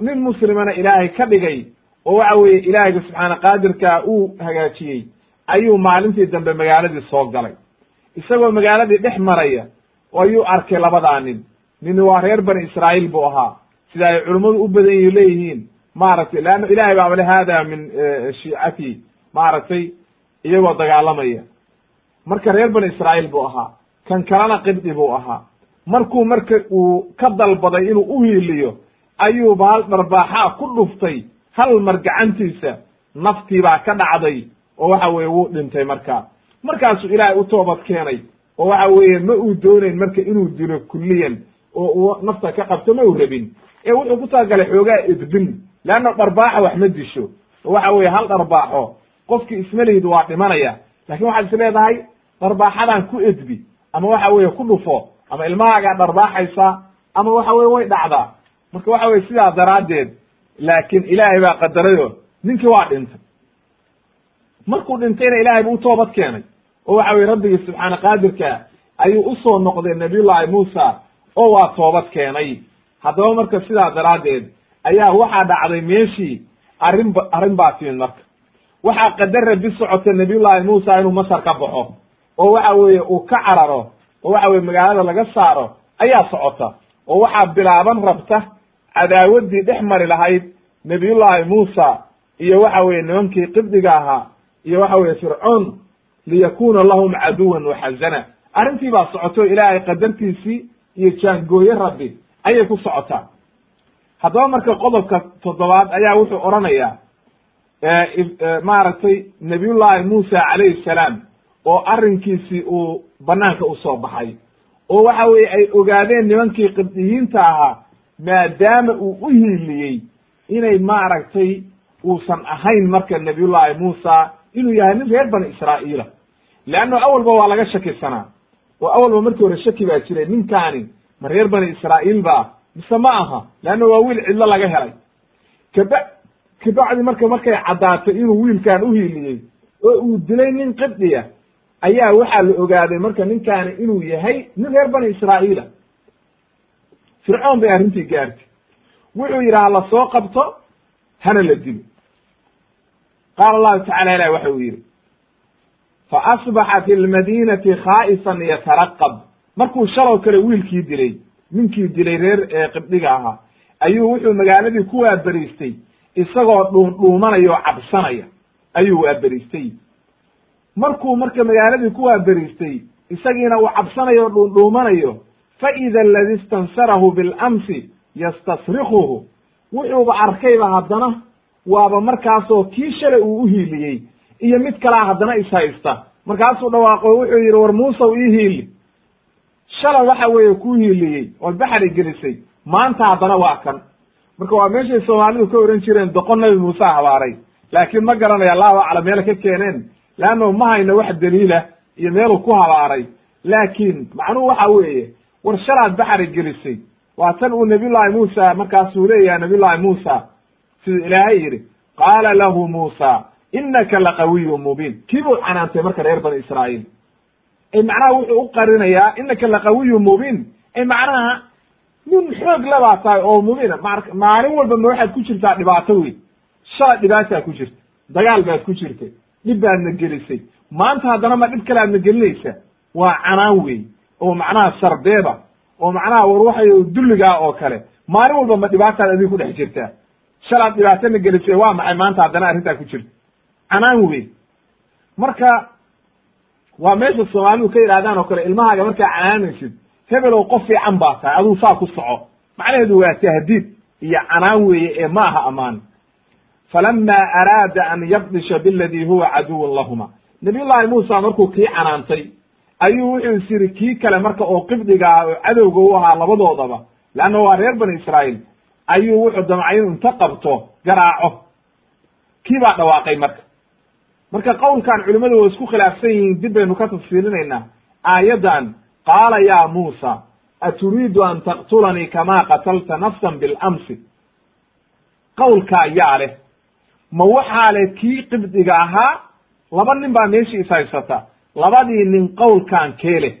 nin muslimana ilaahay ka dhigay oo waxa weeye ilaahayga subxaana qaadirkaa uu hagaajiyey ayuu maalintii dambe magaaladii soo galay isagoo magaaladii dhex maraya ayuu arkay labadaa nin. Nini waa reer bani israa'iil buu ahaa. Sida ay culummadu u badan yi leeyihiin maaragtay leanna ilahay baaba le hada min shiicati maaragtay iyagoo dagaalamaya. Marka reer bani israa'iil buu ahaa. Kan kalena qibdi buu ahaa. Markuu marka uu ka dalbaday inuu u hiiliyo ayuu baal dharbaaxaa ku dhuftay. Hal mar gacantiisa naftii baa ka dhacday oo waxa weeye wuu dhintay markaa markaasuu ilaahay u toobad keenay oo waxa weeye ma uu doonayn marka inuu dilo kulliyan oo uu nafta ka qabto ma uu rabin. Ee wuxuu ku talagalay xoogaa edbin leanna dharbaaxa wax ma disho. Oo waxa weeye hal dharbaaxo qofkii ismalihid waa dhimanaya. Lakin waxaad is leedahay dharbaaxadan ku edbi ama waxa weeye ku dhufo ama ilmahaagaa dharbaaxaysa ama waxa weye way dhacdaa. Marka waxa weye sidaa daraaddeed laakiin ilaahay baa qadarayo ninkii waa dhintay markuu dhintayna ilaahay buu toobad keenay. Oo waxa weye rabbigii subxaana qaadirka ayuu u soo noqday nabiyullaahi muusa oo waa toobad keenay. Haddaba marka sidaa daraaddeed ayaa waxaa dhacday meeshii arrin arrin baa timid marka. Waxaa qadar rabi socota nabiyullaahi muusa inuu masar ka baxo. Oo waxa weeye uu ka cararo oo waxa weye magaalada laga saaro ayaa socota. Oo waxaa bilaaban rabta cadaawaddii dhex mari lahayd nabiyullaahi muusa iyo waxa weye nimankii qibdiga ahaa iyo waxa weye fircoon liyakuna lahum caduwan waxazana arrintii baa socoto ilaahay qadartiisii iyo jaangooye rabbi ayay ku socotaa. Haddaba marka qodobka toddobaad ayaa wuxuu odhanayaa maaragtay nabiyullaahi muusa calayhi salaam oo arrinkiisii uu banaanka u soo baxay. Oo waxa weye ay ogaadeen nimankii qibdiyiinta ahaa maadaama uu u hiiliyey inay maaragtay uusan ahayn marka nabiyullaahi muusa inuu yahay nin reer bani israa'iila leanno awalba waa laga shakisanaa. Oo awalba markii hore shaki baa jiray ninkaani ma reer bani israa'iil ba mise ma aha leanno waa wiil cidlo laga helay. Kaba kabacdi marka markay caddaatay inuu wiilkan u hiiliyey oo uu dilay nin qibdiya ayaa waxaa la ogaaday marka ninkaani inuu yahay nin reer bani israa'iila fircoon bay arrintii gaartay. Wuxuu yidhi ha la soo qabto hana la dilo qaala allahu tacala ilah waxa uu yidhi fa asbaxa fi lmadinati khaa'ifan yataraqab markuu shalow kale wiilkii dilay ninkii dilay reer ee qibdhiga ahaa ayuu wuxuu magaaladii ku waaberiistay isagoo dhuundhuumanaya oo cabsanaya ayuu waaberiistay markuu marka magaaladii ku waaberiistay isagiina uu cabsanayo o dhuundhuumanayo fa ida aladi istansarahu bilamsi yastasrikuhu wuxuuba arkayba haddana waaba markaasoo kii shalay uu uhiiliyey iyo mid kalaa haddana ishaysta markaasuu dhawaaqo wuxuu yidhi war muusaw ii hiili. Shalay waxa weeye kuu hiiliyey ood baxri gelisay. Maanta haddana waa kan. Marka waa meeshay soomaalidu ka ohan jireen doqon nabi muuse habaaray. Laakiin ma garanaya allahu aclam meel ka keeneen. Leanno ma hayno wax daliila iyo meeluu ku habaaray. Laakiin macnuhu waxa weeye war shalaad baxri gelisay. Waa tan uu nabiyullahi muusa markaasuu leeyahay nabiyullahi muusa siduu ilaahay yidhi qaala lahu muusa inaka laqawiyu mubiin. Kii buu canaantay marka reer bani israa'iil. Macnaha wuxuu u qarinayaa inaka laqawiyu mubiin. Macnaha nin xoog labaa tahay oo mubiina maalin walba ma waxaad ku jirtaa dhibaato weyn. Shalay dhibaataa ku jirta. Dagaal baad ku jirtay dhib baadna gelisay. Maanta haddana ma dhib kale aadna gelinaysa waa canaan wey oo macnaha sarbeeba oo macnaha war waxay dulligaa oo kale. Maalin walba ma dhibaataad adiga ku dhex jirtaa shalaad dhibaatana gelisay waa maxay? Maanta haddana arrintaa ku jirta canaan wey marka waa meesha soomaalidu ka yidhahdaan oo kale ilmahaaga markaa canaanaysid hebelow qof fiican baa tahay aduu saa ku soco. Macnaheedu waa tahdiid iyo canaan weeye ee ma aha ammaan falama araada an yabdisha biladi huwa caduwun lahuma. Nabiyullahi muusa markuu kii canaantay ayuu wuxuu is yidhi kii kale marka oo qibdiga ah oo cadowga u ahaa labadoodaba leanna waa reer bani israa'iil ayuu wuxuu damcay inu inta qabto garaaco. Kii baa dhawaaqay marka? Marka qowlkan culimmadu waa isku khilaafsan yihiin dib baynu ka tafsiilinaynaa aayaddan qaala ya muusa aturiidu an taqtulanii kama qatalta nafsan bilamsi? Qowlkaa yaa leh. Ma waxaa leh kii qibdiga ahaa? Laba nin baa meeshii ishaysata labadii nin qowlkan kee leh?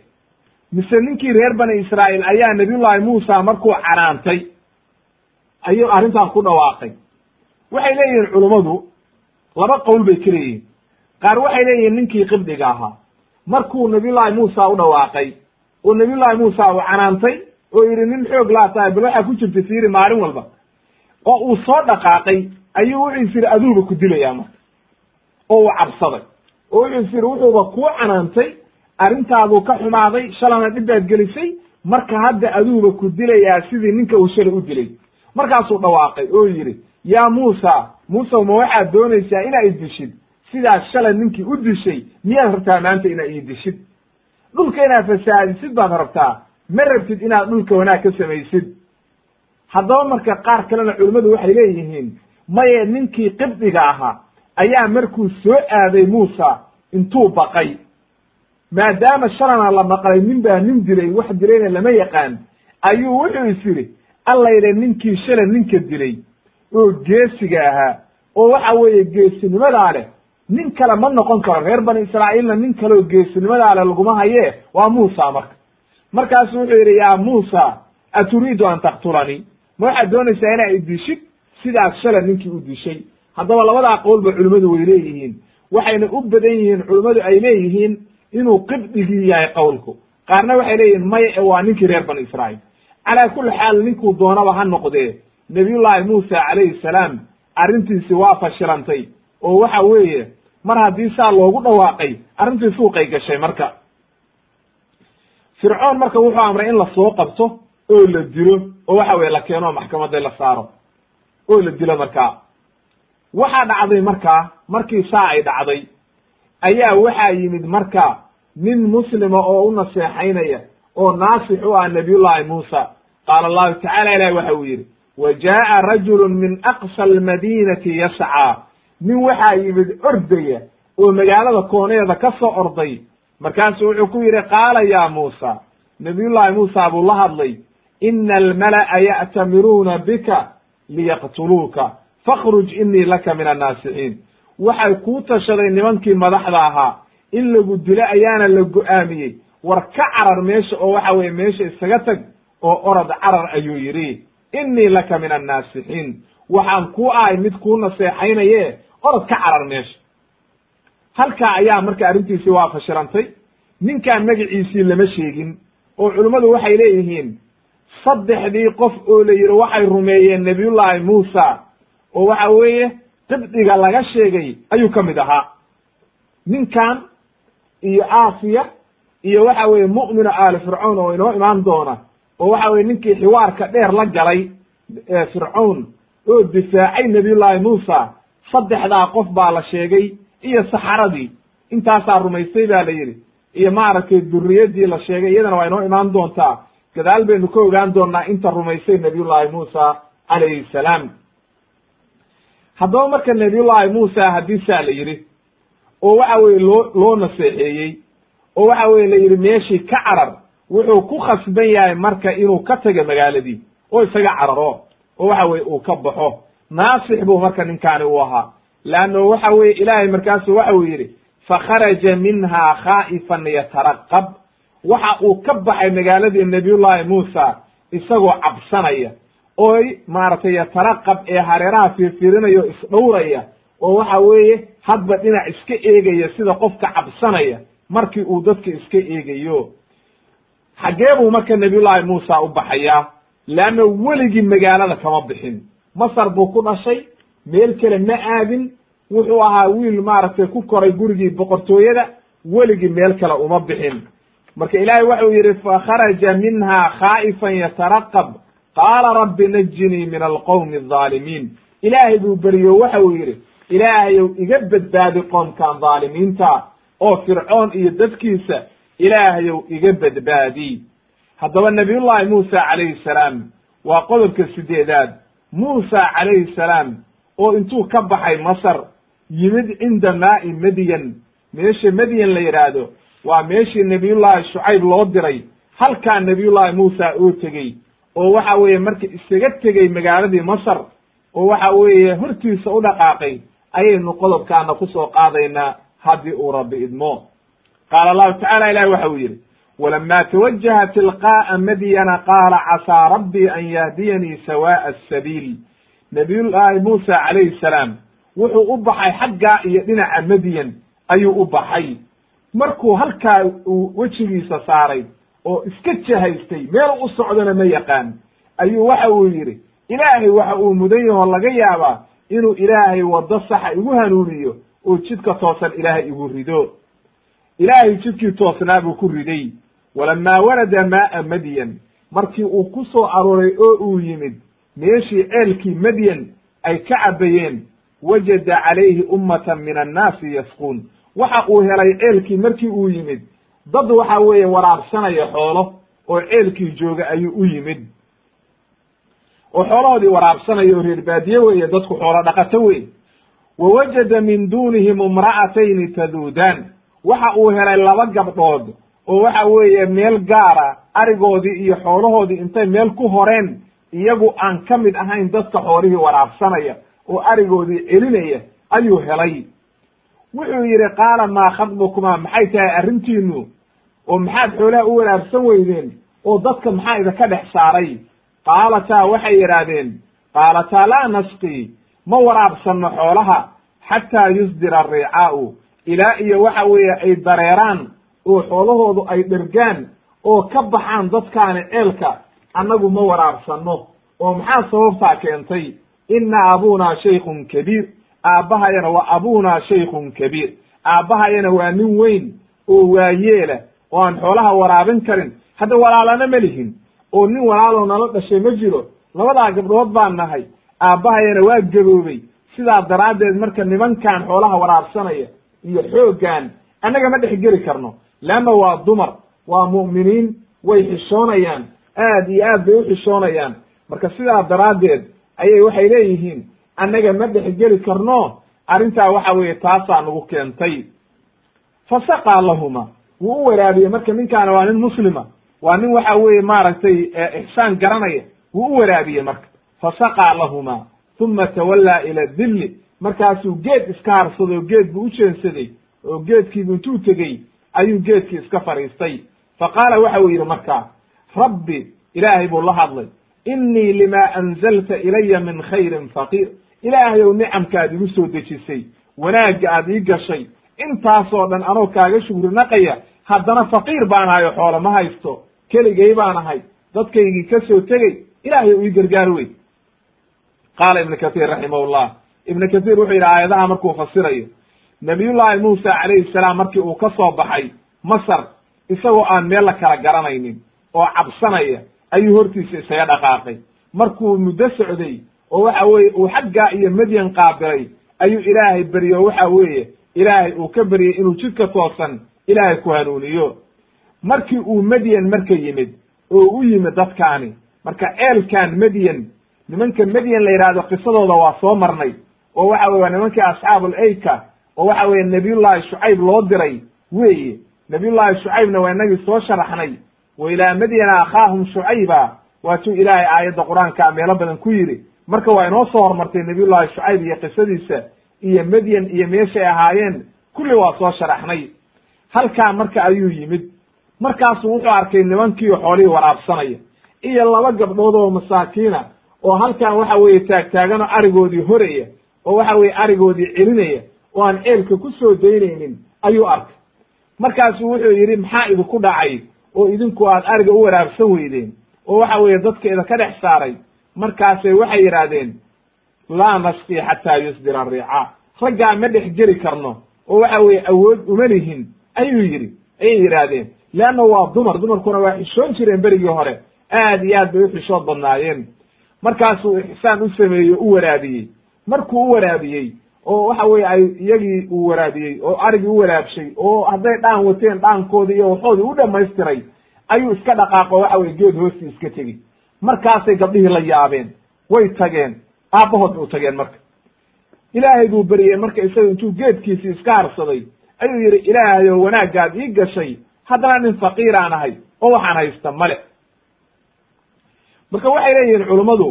Mise ninkii reer bani israa'iil ayaa nabiyullahi muusa markuu canaantay ayuu arrintan ku dhawaaqay. Waxay leeyihiin culummadu laba qowl bay ka leeyihiin. Qaar waxay leeyihiin ninkii qibdiga ahaa. Markuu nabiyullahi muusa u dhawaaqay oo nabiyullahi muusa uu canaantay oo yidhi nin xoog laa tahay bal waxaa ku jirta fiiri maalin walba. Oo uu soo dhaqaaqay ayuu wuxuu is yidhi aduuba ku dilayaa marka. Oo uu cabsaday. Oo wuxuu is yidhi wuxuuba kuu canaantay arrintaaduu ka xumaaday shalana dhibbaad gelisay marka hadda aduuba ku dilayaa sidii ninka uu shalay u dilay markaasuu dhawaaqay oo yidhi yaa muusa muusa ma waxaad doonaysaa inaa i dishid? Sidaas shalay ninkii u dishay miyaad rabtaa maanta inaa ii dishid? Dhulka inaad fasaahadisid baad rabtaa ma rabtid inaad dhulka wanaag ka samaysid. Haddaba marka qaar kalena culimmadu waxay leeyihiin maye ninkii qibdiga ahaa ayaa markuu soo aaday muusa intuu baqay. Maadaama shalana la maqlay nin baa nin dilay wax dilayna lama yaqaan. Ayuu wuxuu is yidhi allayle ninkii shala ninka dilay oo geesiga ahaa. Oo waxa weeye geesinimadaa leh. Nin kale ma noqon karo. Reer bani israa'iilna nin kaleoo geesinimadaa leh laguma hayee waa muusa marka. Markaasu wuxuu yidhi yaa muusa aturiidu an taqtulanii ma waxaad doonaysaa inaa i dishid? Sidaas shala ninkii u dishay. Haddaba labadaa qowlba culimmadu way leeyihiin. Waxayna u badan yihiin culimmadu ay leeyihiin inuu qibdigii yahay qowlku. Qaarna waxay leeyihiin maya waa ninkii reer bani israa'iil calaa kulli xaal ninkuu doonaba ha noqdee nabiyullaahi muusa calayhi salaam arrintiisi waa fashilantay. Oo waxa weeye mar haddii saa loogu dhawaaqay arrintii suuqay gashay marka. Fircoon marka wuxuu amray in la soo qabto oo la dilo oo waxa weye la keeno maxkamadda la saaro. Oo la dilo markaa waxaa dhacday markaa markii saa ay dhacday ayaa waxaa yimid marka nin muslima oo u naseexaynaya oo naasix u ah nabiyullaahi muusa qaala allahu tacala ilahi waxa uu yidhi wa jaa'a rajulu min aqsa almadiinati yascaa nin waxaa yimid ordaya oo magaalada kooneeda ka soo orday markaasu wuxuu ku yidhi qaala ya muusa nabiyullaahi muusa buu la hadlay ina almala'a ya'tamiruuna bika liyaqtuluuka fakhruj inii laka min annaasixiin waxay kuu tashaday nimankii madaxda ahaa in lagu dilo ayaana la go'aamiyey war ka carar meesha oo waxa weye meesha isaga tag oo orod carar ayuu yidhi innii laka min annaasixiin. Waxaan ku ahay mid kuu naseexaynaye orod ka carar meesha. Halkaa ayaa marka arrintiisii waa fashilantay ninkaan magaciisii lama sheegin oo culimmadu waxay leeyihiin saddexdii qof oo la yidhi waxay rumeeyeen nebiyullaahi muusa oo waxa weeye qibdiga laga sheegay ayuu ka mid ahaa. Ninkan iyo aasiya iyo waxa weeye mu'minu aali fircawn oo inoo imaan doona oo waxa weye ninkii xiwaarka dheer la galay fircawn oo difaacay nebiyullaahi muusa saddexdaa qof baa la sheegay iyo saxaradii intaasaa rumaystay ba la yidhi. Iyo maaragtay duriyadii la sheegay iyadana waa inoo imaan doontaa. Gadaal baynu ka ogaan doonaa inta rumaysay nabiyullaahi muusa calayhi salaam. Haddaba marka nabiyullaahi muusa haddii saa la yidhi oo waxa weye loo loo naseexeeyey oo waxa weye la yidhi meeshii ka carar wuxuu ku khasban yahay marka inuu ka tago magaaladii oo isaga cararo oo waxa weye uu ka baxo. Naasix buu marka ninkaani u ahaa. Leanno waxa weye ilaahay markaasu waxa uu yidhi fakharaja minha khaa'ifan yataraqab waxa uu ka baxay magaaladii nabiyullaahi muusa isagoo cabsanaya oo maaragtay yataraqab ee hareeraha fiirfiirinaya o isdhowraya oo waxa weeye hadba dhinac iska eegaya sida qofka cabsanaya markii uu dadka iska eegayo xaggee buu marka nabiyullaahi muusa u baxayaa leanna weligii magaalada kama bixin. Masar buu ku dhashay meel kale ma aadin wuxuu ahaa wiil maaragtay ku koray gurigii boqortooyada weligii meel kale uma bixin. Marka ilaahay waxau yidhi fakharaja minha khaa'ifan yataraqab. Qaala rabbi najinii min alqowmi alظaalimiin ilaahay buu beriyo waxa uu yidhi ilaahayow iga badbaadi qoomkan dhaalimiinta oo fircoon iyo dadkiisa ilaahayow iga badbaadi haddaba nabiyullaahi muusa calayhi salaam waa qodobka sideedaad muusa calayhi salaam oo intuu ka baxay masar yimid cinda maa'i madyan meesha madyan la yidhaahdo waa meeshii nebiyullaahi shucayb loo diray. Halkaa nebiyullaahi muusa oo tegey oo waxa weeye marka isaga tegey magaaladii masar oo waxa weeye hortiisa u dhaqaaqay ayaynu qodobkaana ku soo qaadaynaa haddii uu rabbi idmo qaala allahu tacala ilahi waxa uu yidhi walama tawajaha tilqaa'a madyana qaala casaa rabbii an yahdiyanii sawaa'a asabiil nabiyullaahi muusa calayhi salaam wuxuu u baxay xaggaa iyo dhinaca madyan ayuu u baxay markuu halkaa uu wejigiisa saaray oo iska jahaystay meel u socdona ma yaqaan ayuu waxa uu yidhi ilaahay waxa uu mudan yahoo laga yaabaa inuu ilaahay waddo saxa igu hanuuniyo oo jidka toosan ilaahay igu rido ilaahay jidkii toosnaa buu ku riday. Walamaa warada maa'a madyan markii uu ku soo arooray oo uu yimid meeshii ceelkii madyan ay ka cabbayeen wajada calayhi ummatan min annaasi yasquun. Waxa uu helay ceelkii markii uu yimid. Dad waxa weeye waraabsanaya xoolo oo ceelkii jooga ayuu u yimid. Oo xoolahoodii waraabsanaya oo reer baadiye weeye dadku xoolo dhaqato wey wa wajada min duunihim imra'atayni taduudaan waxa uu helay laba gabdhood oo waxa weeye meel gaara arigoodii iyo xoolahoodii intay meel ku horeen iyagu aan ka mid ahayn dadka xoolihii waraabsanaya oo arigoodii celinaya ayuu helay. Wuxuu yidhi qaala maa khadbukumaa maxay tahay arrintiinu oo maxaad xoolaha u waraabsan weydeen oo dadka maxaa idinka dhex saaray? Qaalataa waxay yidhaahdeen qaalataa laa nasqii ma waraabsanno xoolaha xataa yusdira ariicaa'u ilaa iyo waxa weeye ay dareeraan oo xoolahoodu ay dhergaan oo ka baxaan dadkaani ceelka annagu ma waraabsanno. Oo maxaa sababtaa keentay? Inna abuunaa shaykun kabiir. Aabbahayana waa abuunaa shaykun kabiir. Aabbahayana waa nin weyn oo waayeela. Oo aan xoolaha waraabin karin. Hadda walaalana ma lihin. Oo nin walaaloo nala dhashay ma jiro. Labadaa gabdhood baan nahay. Aabbahayana waa gaboobay. Sidaa daraaddeed marka nimankan xoolaha waraabsanaya iyo xooggan annaga ma dhex geli karno. Leanna waa dumar waa mu'miniin way xishoonayaan aad iyo aad bay u xishoonayaan. Marka sidaa daraaddeed ayay waxay leeyihiin annaga ma dhex geli karno arrintaa waxa weeye taasaa nagu keentay. Fa saqaa lahuma wuu u waraabiyey. Marka ninkaana waa nin muslima waa nin waxa weeye maaragtay ixsaan garanaya wuu u waraabiyey marka. Fa saqaa lahuma uma tawallaa ila dilli markaasuu geed iska harsaday oo geed buu u jeensaday oo geedkiibu intuu tegey ayuu geedkii iska fadhiistay fa qaala waxa uu yidhi markaa rabbi ilaahay buu la hadlay innii limaa anzalta ilaya min khayrin faqiir. Ilaahayow nicamkaad igu soo dejisay wanaagga aad ii gashay intaasoo dhan anoo kaaga shugri naqaya haddana faqiir baan ahay oo xoolo ma haysto keligay baan ahay dadkaygii ka soo tegey ilaahayow ii gargaar wey qaala ibnu katiir raximahullah ibnu katiir wuxuu yidhi aayadaha markuu fasirayo nabiyullaahi muusa calayhi salaam markii uu ka soo baxay masar isagoo aan meel la kala garanaynin oo cabsanaya ayuu hortiisa isaga dhaqaaqay. Markuu muddo socday oo waxa weeye uu xaggaa iyo madyan qaabilay ayuu ilaahay beryo waxa weeye ilaahay uu ka beryey inuu jidka toosan ilaahay ku hanuuniyo. Markii uu madyan marka yimid oo u yimid dadkaani marka ceelkan madyan nimanka madyan la yidhaahdo qisadooda waa soo marnay oo waxa weye waa nimankii asxaabul eyka oo waxa weeye nabiyullaahi shucayb loo diray weeye. Nabiyullaahi shucaybna waa inagii soo sharaxnay. Wa ilaa madyana akhaahum shucayba waatuu ilaahay aayadda qur'aanka meelo badan ku yidhi. Marka waa inoo soo hormartay nabiyullaahi shucayb iyo qisadiisa iyo madyan iyo meeshay ahaayeen kulli waa soo sharaxnay. Halkaa marka ayuu yimid. Markaasuu wuxuu arkay nimankiio xoolihii waraabsanaya iyo laba gabdhood oo masaakiina oo halkan waxa weeye taagtaaganoo arigoodii horaya oo waxa weeye arigoodii celinaya oo aan ceelka ku soo daynaynin ayuu arkay. Markaasuu wuxuu yidhi maxaa idinku dhacay oo idinku aad ariga u waraabsan weydeen? oo waxa weeye dadka idinka dhex saaray. Markaasay waxay yidhaahdeen laa nasqii xataa yusdira ariica raggaa ma dhex geli karno oo waxa weeye awood uma lihin ayuu yidhi. Ayay yidhaahdeen leanna waa dumar dumarkuna waa xishoon jireen berigii hore. Aad iyo aad bay u xishood badnaayeen. Markaasuu ixsaan u sameeyey u waraabiyey markuu u waraabiyey oo waxa weye ay iyagii uu waraabiyey oo arigii u waraabshay oo hadday dhaan wateen dhaankoodii iyo waxoodii u dhamaystiray ayuu iska dhaqaaqo waxa weye geed hoostii iska tegi. Markaasay gabdhihii la yaabeen way tageen aabbahood bay u tageen marka. Ilaahay buu beriyey marka isaga intuu geedkiisii iska harsaday ayuu yidhi ilaahayow wanaaggaad ii gashay haddana nin faqiiraan ahay oo waxaan haysta male marka waxay leeyihiin culummadu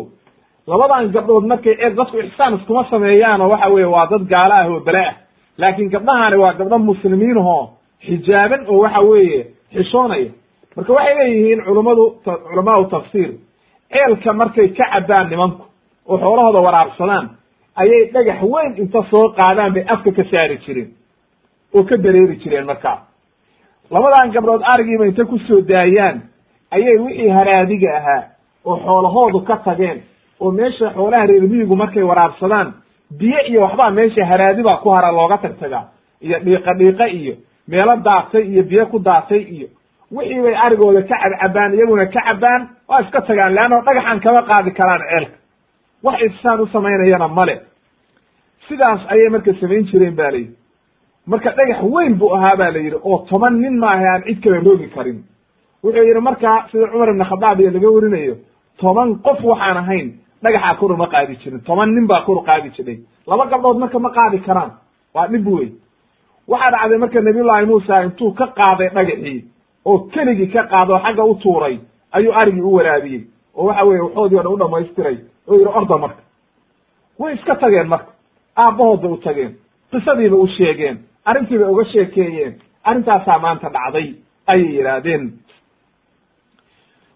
labadan gabdhood markay eeg dadku ixsaan iskuma sameeyaan oo waxa weeye waa dad gaalo ah oo bele ah. Laakiin gabdhahani waa gabdho muslimiin ahoo xijaaban oo waxa weeye xishoonaya. Marka waxay leeyihiin culummadu culamaau tafsiir ceelka markay ka cabbaan nimanku oo xoolahooda waraabsadaan ayay dhagax weyn inta soo qaadaan bay afka ka saari jireen oo ka dareeri jireen markaa labadan gabdhood arigiiba inta ku soo daayaan ayay wixii haraadiga ahaa oo xoolahoodu ka tageen oo meesha xoolaha reermiyigu markay waraabsadaan biyo iyo waxbaa meesha haraadi baa ku hara looga tagtagaa iyo dhiiqa dhiiqa iyo meelo daatay iyo biyo ku daatay iyo wixii bay arigooda ka cabcabaan iyaguna ka cabaan waa iska tagaan leanno dhagaxan kama qaadi karaan ceelka. Wax isaan u samaynayana male sidaas ayay marka samayn jireen ba layidhi. Marka dhagax weyn buu ahaa ba la yidhi oo toban nin maaha aan cid kale roogi karin. Wuxuu yidhi marka sida cumar ibn khadaab iyo laga warinayo toban qof waxaan ahayn dhagaxaa kor uma qaadi jirin. Toban nin baa kor qaadi jiray. Laba gabdhood marka ma qaadi karaan. Waa dhib wey waxaa dhacday marka nabiyullaahi muusa intuu ka qaaday dhagaxii oo keligii ka qaado oo xagga u tuuray ayuu arigii u waraabiyey. Oo waxa weye waxoodii o dhan u dhamaystiray oo yidhi orda marka. Way iska tageen marka. Aabbahood bay u tageen. Qisadiiba u sheegeen. Arrintii bay uga sheekeeyeen. Arrintaasaa maanta dhacday ayay yidhaahdeen.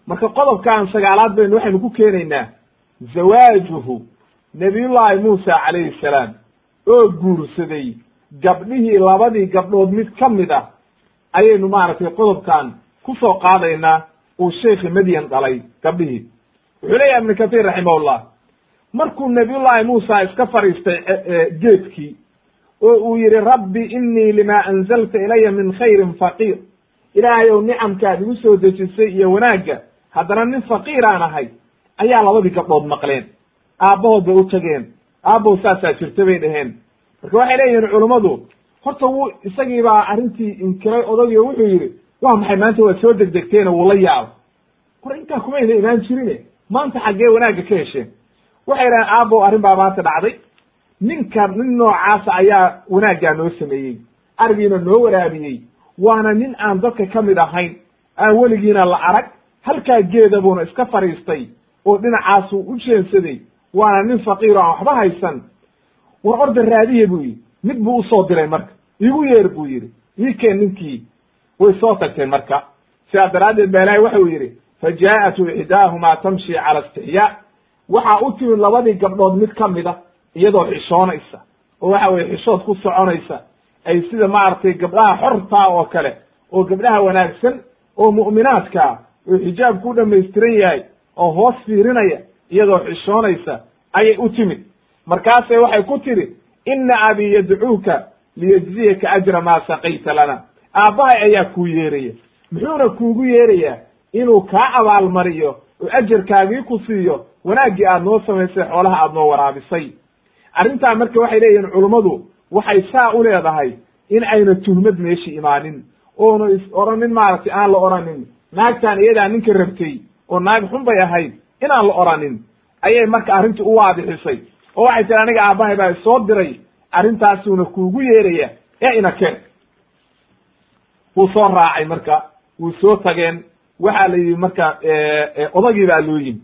Marka qodobkan sagaalaad baynu waxaynu ku keenaynaa zawaajuhu nabiyullaahi muusa calayhi salaam oo guursaday gabdhihii labadii gabdhood mid ka mid ah ayaynu maaragtay qodobkan ku soo qaadaynaa uu sheikhi madyan dhalay gabdhihii wuxuu leeyahay ibnu kathiir raximahullah markuu nabiyullaahi muusa iska fadhiistay geedkii oo uu yidhi rabbi innii limaa anzalta ilaya min khayrin faqiir ilaahay ow nicamkaad igu soo dejisay iyo wanaagga haddana nin faqiiraan ahay ayaa labadii gabdhood maqleen. Aabbahood bay u tageen. Aabbow saasaa jirta bay dhaheen. Marka waxay leeyihiin culummadu horta wuu isagii baa arrintii inkiray odagii wuxuu yidhi waa maxay maanta waad soo degdegteene wuu la yaabo war intaa kumayna imaan jirine maanta xaggee wanaagga ka hesheen. Waxay dhaheen aabbow arrin baa maanta dhacday. Ninka nin noocaasa ayaa wanaaggaa noo sameeyey. Arigiina noo waraabiyey. Waana nin aan dadka ka mid ahayn. Aan weligiina la arag. Halkaa geeda buuna iska fadhiistay oo dhinacaasuu u jeensaday waana nin faqiiro aan waxba haysan. War orda raadiye buu yidhi mid buu u soo diray marka. Igu yeer buu yidhi ii keen ninkii? Way soo tagteen marka. Sidaa daraaddeed ba ilaahay waxa uu yidhi fa jaa'atu ixdaahumaa tamshi cala istixyaa. Waxaa u timid labadii gabdhood mid ka mida iyadoo xishoonaysa. Oo waxa weye xishood ku soconaysa ay sida maaragtay gabdhaha xortaa oo kale oo gabdhaha wanaagsan oo mu'minaadkaa oo xijaabku u dhamaystiran yahay oo hoos fiirinaya iyadoo xishoonaysa ayay u timid. Markaasay waxay ku tidhi inna abii yadcuuka liyejziyaka ajra maa saqayta lana. Aabbahay ayaa kuu yeeraya. Muxuuna kuugu yeerayaa inuu kaa abaalmariyo oo ajarkaagii ku siiyo wanaaggii aad noo samaysay xoolaha aad noo waraabisay. Arrintaa marka waxay leeyihiin culummadu waxay saa u leedahay in ayna tuhmad meesha imaanin. Oonu is oranin maaragtay aan la oranin. Naagtaan iyadaa ninka rabtay oo naag xun bay ahayd inaan la oranin ayay marka arrinta u waadixisay. Oo waxay tiri aniga aabbahay baa isoo diray arrintaasuuna kuugu yeeraya ee ina keen. Wuu soo raacay marka wuu soo tageen waxaa la yidhi marka odagii baa loo yimid.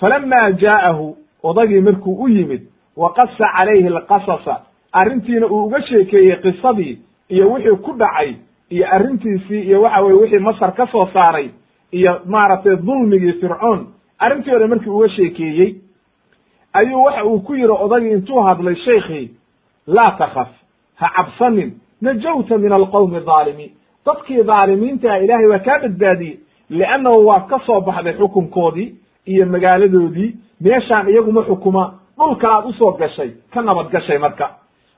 Falama jaa'ahu odagii markuu u yimid wa qasa calayhi alqasasa arrintiina uu uga sheekeeyey qisadii iyo wixii ku dhacay iyo arrintiisii iyo waxa weye wixii masar ka soo saaray iyo maaragtay dulmigii fircoon arrintii dhan markii uga sheekeeyey ayuu waxa uu ku yidhi odagii intuu hadlay shaykhii laa takaf ha cabsanin najawta min alqowmi adaalimiin dadkii dhaalimiinta ah ilaahay waa kaa badbaadiyey liannahu waa ka soo baxday xukunkoodii iyo magaaladoodii. Meeshaan iyaguma xukuma dhulkanaad u soo gashay ka nabad gashay marka.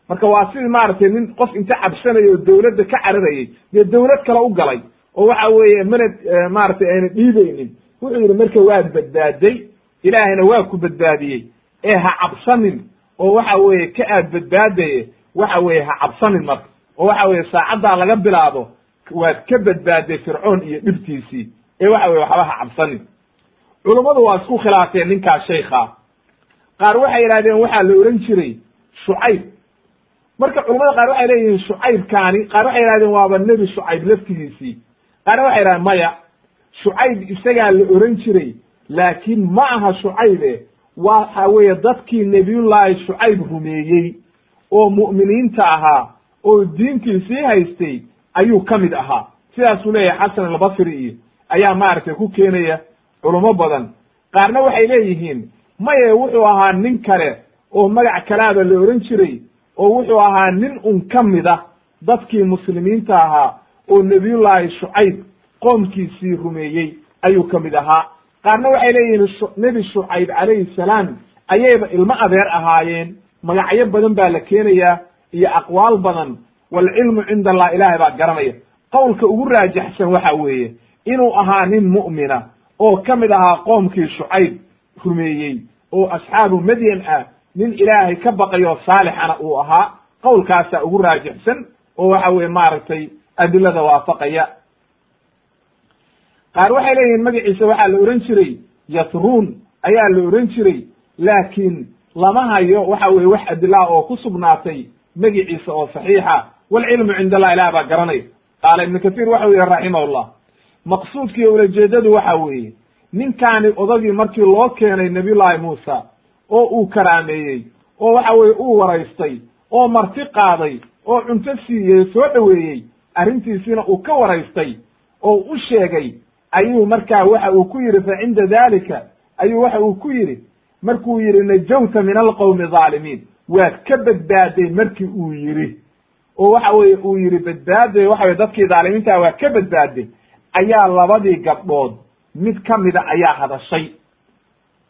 Marka waa sidii maaragtay nin qof inta cabsanaya oo dawladda ka cararayay dee dawlad kale u galay oo waxa weeye mana maaragtay ayna dhiibaynin wuxuu yidhi marka waad badbaaday ilaahayna waa ku badbaadiyey. Ee ha cabsanin. Oo waxa weeye ka aad badbaadaye waxa weeye ha cabsanin marka. Oo waxa weeye saacaddaa laga bilaabo waad ka badbaaday fircoon iyo dhibtiisii. Ee waxa weye waxba ha cabsanin. Culummadu waa isku khilaafeen ninkaas shaykhaa qaar waxay yidhahdeen waxaa la ohan jiray shucayb. Marka culamada qaar waxay leeyihiin shucaybkaani qaar waxay yihahdeen waaba nebi shucayb laftigiisii qaarna waxay yidhahdeen maya shucayb isagaa la oran jiray laakiin ma aha shucaybe. Waxa weeye dadkii nebiyullaahi shucayb rumeeyey oo mu'miniinta ahaa oo diintiisii haystay ayuu ka mid ahaa. Sidaasuu leeyahay xasan albasri iyo ayaa maaragtay ku keenaya culummo badan. Qaarna waxay leeyihiin maye wuxuu ahaa nin kale oo magac kalaaba la ohan jiray oo wuxuu ahaa nin un ka mid ah dadkii muslimiinta ahaa oo nebiyullaahi shucayb qoomkiisii rumeeyey ayuu ka mid ahaa. Qaarna waxay leeyihiin nebi shucayb calayhi salaam ayayba ilmo adeer ahaayeen. Magacyo badan baa la keenayaa iyo aqwaal badan. Waalcilmu cinda allah ilaahay baa garanaya. Qowlka ugu raajaxsan waxa weeye inuu ahaa nin mu'mina oo ka mid ahaa qoomkii shucayb rumeeyey oo asxaabu madyan ah nin ilaahay ka baqayo saalixana uu ahaa. Qowlkaasaa ugu raajixsan oo waxa weye maaragtay adilada waafaqaya. Qaar waxay leeyihiin magaciisa waxaa la ohan jiray yatruun ayaa la ohan jiray laakiin lama hayo waxa weye wax adilaa oo ku sugnaatay magiciisa oo saxiixa. Walcilmu cind allah ilah baa garanaya. Qaala ibnu kathiir waxau yihi raximahullah maqsuudkiiyo ulajeedadu waxa weeye ninkaani odagii markii loo keenay nabiyullaahi muusa oo uu karaameeyey oo waxa weye uu waraystay oo marti qaaday oo cunto siiyey soo dhoweeyey arrintiisiina uu ka waraystay oo u sheegay ayuu markaa waxa uu ku yidhi fa cinda dalika ayuu waxa uu ku yidhi markuu yidhi najawta min alqowmi dhaalimiin waad ka badbaaday markii uu yidhi. Oo waxa weye uu yidhi badbaaday waxa weye dadkii dhaalimiinta waa ka badbaaday ayaa labadii gabdhood mid ka mida ayaa hadashay.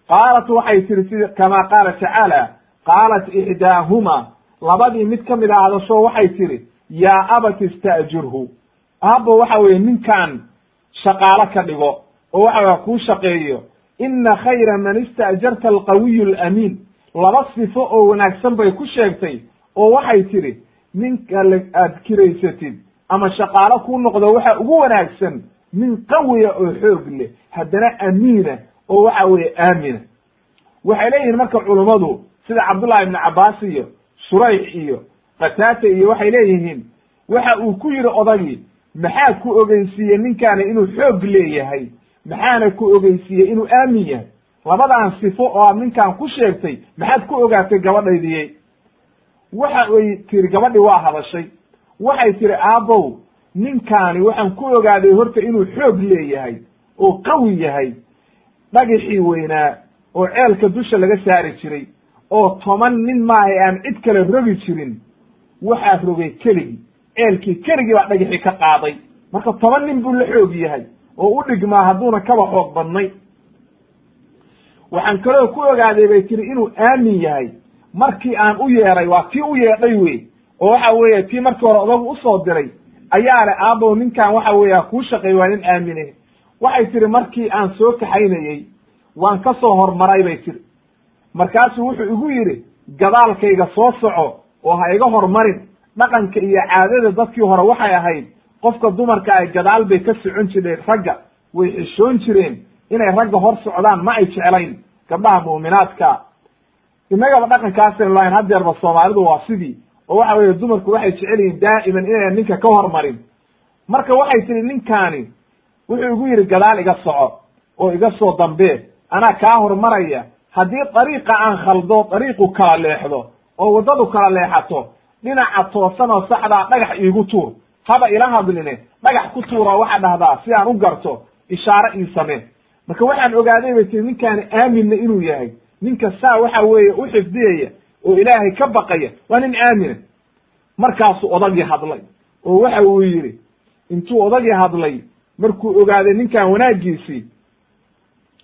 Qaalat waxay tihi sida kama qaala tacaala qaalat ixdaahuma. Labadii mid ka mid a hadasho waxay tihi yaa abati ista'jirhu aabbo waxa weye ninkan shaqaalo ka dhigo oo waxa weye kuu shaqeeyo ina khayra man ista'jarta alqawiyu alamiin laba sifo oo wanaagsan bay ku sheegtay oo waxay tidhi ninka aad kiraysatid ama shaqaalo kuu noqdo waxa ugu wanaagsan nin qawiya oo xoog leh haddana amiina oo waxa weeye aamina. Waxay leeyihiin marka culummadu sida cabdullahi ibnu cabbaas iyo shurayx iyo qataata iyo waxay leeyihiin waxa uu ku yidhi odagii maxaa ku ogeysiiyey ninkaani inuu xoog leeyahay? Maxaana ku ogeysiiyey inuu aamin yahay? Labadan sifo oo aad ninkan ku sheegtay maxaad ku ogaatay gabadhaydiyey waxa ay tiri gabadhii waa hadashay. Waxay tiri aabbow ninkaani waxaan ku ogaaday horta inuu xoog leeyahay oo qawi yahay dhagixii weynaa oo ceelka dusha laga saari jiray oo toban nin maahay aan cid kale rogi jirin waxaa rogay keligii. Ceelkii keligii baa dhagixii ka qaaday. Marka toban nin buu la xoog yahay oo u dhigmaa hadduuna kaba xoog badnay. Waxaan kaloo ku ogaaday bay tiri inuu aamin yahay. Markii aan u yeeray waa tii u yeedhay wey oo waxa weeye tii markii hore odagu u soo diray ayaa le aabow ninkan waxa weeya kuu shaqeey waa nin aamine. Waxay tihi markii aan soo kaxaynayey waan ka soo hormaray bay tiri markaasuu wuxuu igu yidhi gadaalkayga soo soco oo ha iga hormarin dhaqanka iyo caadada dadkii hore waxay ahayd qofka dumarka ay gadaal bay ka socon jireen ragga way xishoon jireen inay ragga hor socdaan ma ay jeclayn gabdhaha mu'minaadka. Innagaba dhaqankaasaynu lahayn haddeerba soomaalidu waa sidii oo waxa weeye dumarku waxay jecel yihiin daa'iman inaynan ninka ka hormarin. Marka waxay tihi ninkaani wuxuu igu yidhi gadaal iga soco oo iga soo dambee anaa kaa hormaraya. Haddii dariiqa aan khaldo dariiqu kala leexdo oo waddadu kala leexato. Dhinaca toosan oo saxdaa dhagax iigu tuur. Haba ila hadline dhagax ku tuura waxa dhahdaa si aan u garto ishaare ii samee. Marka waxaan ogaaday bay tii ninkaani aaminna inuu yahay. Ninka saa waxa weeye u xifdiyaya oo ilaahay ka baqaya waa nin aamina markaasuu odagii hadlay oo waxa uu yidhi intuu odagii hadlay markuu ogaaday ninkan wanaaggiisii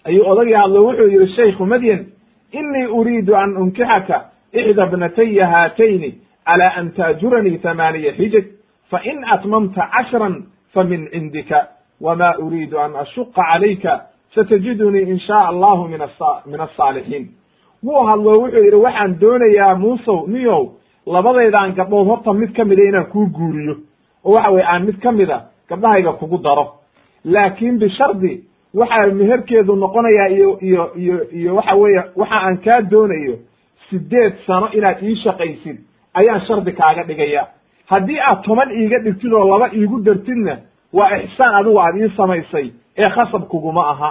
ayuu odagii hadlo wuxuu yihi shaykhu madyan inii uriidu an unkixaka ixda bnataya haatayni calى an taajuranii tamaaniya xijaj fain atmamta cashran famin cindika wma uriidu an ashuqa calayka satajidunii in shaء allahu min asaalixiin wuu hadlo wuxuu yidhi waxaan doonayaa muusow niyow labadaydaan gabdhood horta mid ka mida inaan kuu guuriyo oo waxa weye aan mid ka mida gabdhahayga kugu daro laakin bishardi waxaa meherkeedu noqonayaa iyo iyo iyo iyo waxa weeye waxa aan kaa doonayo sideed sano inaad ii shaqaysid ayaan shardi kaaga dhigaya. Haddii aad toban iiga dhigtid oo laba iigu dartidna waa ixsaan adigu aad ii samaysay ee khasab kuguma aha.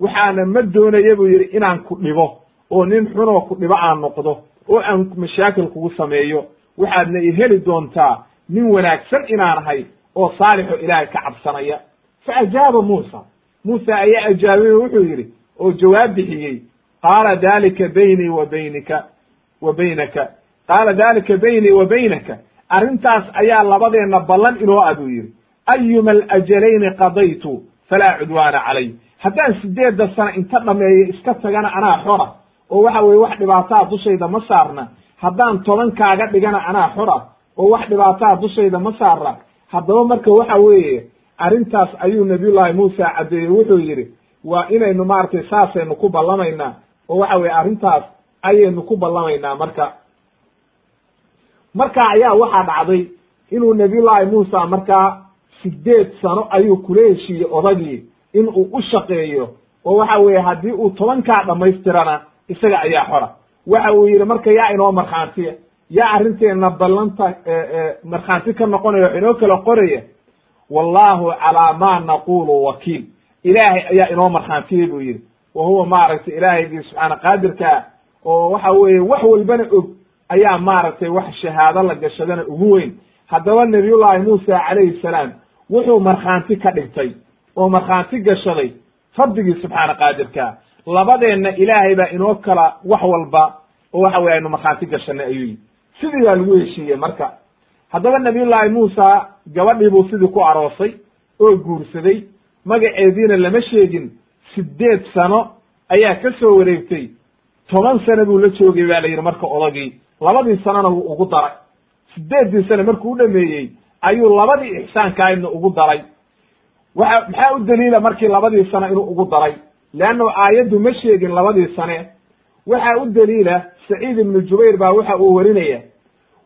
Waxaana ma doonaya buu yidhi inaan ku dhibo oo nin xunoo ku dhibo aan noqdo oo aan mashaakil kugu sameeyo. Waxaadna i heli doontaa nin wanaagsan inaan ahay oo saalixo ilaahay ka cabsanaya. Fa ajaaba muusa. Muusa ayaa ajaabay oo wuxuu yidhi oo jawaab bixiyey qaala dalika baynii wa baynika wa baynaka. Qaala dalika baynii wa baynaka. Arrintaas ayaa labadeenna ballan inoo ah buu yidhi ayuma alajalayni qadaytu falaa cudwaana calay. Haddaan sideedda sano inta dhameeyo iska tagana anaa xora oo waxa weye wax dhibaataa dushayda ma saarna. Haddaan toban kaaga dhigana anaa xora oo wax dhibaataa dushayda ma saarna. Haddaba marka waxa weeye arrintaas ayuu nabiyullaahi muusa caddeeyey wuxuu yidhi waa inaynu maaragtay saasaynu ku ballamaynaa oo waxa weye arrintaas ayaynu ku ballamaynaa marka. Marka ayaa waxaa dhacday inuu nabiyullaahi muusa markaa sideed sano ayuu kula heshiiyey odagii in uu u shaqeeyo oo waxa weeye haddii uu tobankaa dhammaystirana isaga ayaa xora. Waxa uu yidhi marka yaa inoo markhaantiya yaa arrinteena ballanta markhaanti ka noqonaya wax inoo kala qoraya wallahu calaa ma naqulu wakiil. Ilaahay ayaa inoo markhaantiyey buu yidhi wa huwa maaragtay ilaahaygii subxaana qaadirkaa oo waxa weeye wax walbana og ayaa maaragtay wax shahaado la gashadana ugu weyn. haddaba nabiyullaahi muusa calayhi salaam wuxuu markhaanti ka dhigtay oo markhaanti gashaday rabbigii subxaana qaadirkaa labadeenna ilaahay baa inoo kala wax walba oo waxa weye aynu markhaanti gashanay ayuu yidhi. sidii baa lagu heshiiyey marka. haddaba nabiyullaahi muusa gabadhii buu sidii ku aroosay oo guursaday. magaceediina lama sheegin sideed sano ayaa ka soo wareegtay. Toban sano buu la joogay baa la yidhi marka odagii. Labadii sanona wuu ugu daray. Sideeddii sane markuu u dhameeyey ayuu labadii ixsaankaayadna ugu daray. Waxa maxaa u daliila markii labadii sano inuu ugu daray? Leanna aayaddu ma sheegin labadii sane. Waxa u daliila saciid ibnu jubayr baa waxa uu warinaya.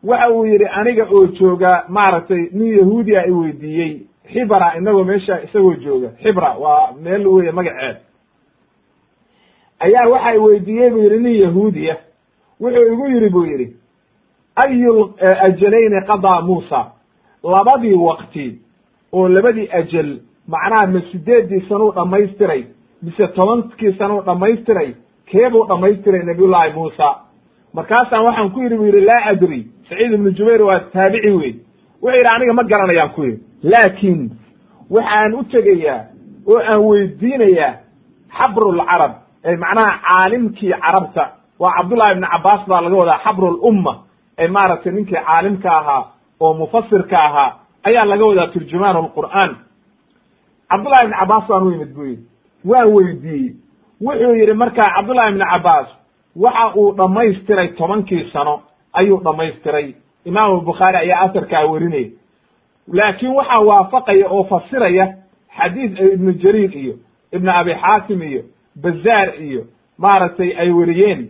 Waxa uu yidhi aniga oo jooga maaragtay nin yahuudi a i weydiiyey xibra inagoo meesha isagoo jooga. Xibra waa meel weye magaceed. Ayaa waxa weydiiyey buu yidhi nin yahuudiya wuxuu igu yidhi buu yidhi ayu ajalayni qadaa muusa? Labadii waqti oo labadii ajal macnaha ma sideeddii sanuu dhammaystiray mise tobankii sanuu dhammaystiray keebuu dhammaystiray nabiyullaahi muusa? Markaasaan waxaan ku yidhi bu yidhi laa adri. Saciid ibnu jubayr waa taabici wey wuxuu yidhi aniga ma garanayaan ku yidhi laakiin waxaan u tegayaa oo aan weydiinayaa xabrulcarab ee macnaha caalimkii carabta. Waa cabdullahi ibni cabaas baa laga wadaa xabrulumma ee maaragtay ninkii caalimka ahaa oo mufasirka ahaa ayaa laga wadaa turjumaan lqur'aan cabdullahi ibni cabaas baan u yimid bu yidhi. Waan weydiiyey. Wuxuu yidhi markaa cabdullahi ibni cabaas waxa uu dhammaystiray tobankii sano ayuu dhammaystiray. Imaamu bukhaari ayaa asarkaa werinaya laakiin waxaa waafaqaya oo fasiraya xadiis ibnu jariir iyo ibnu abi xaakim iyo bazaar iyo maaragtay ay weriyeen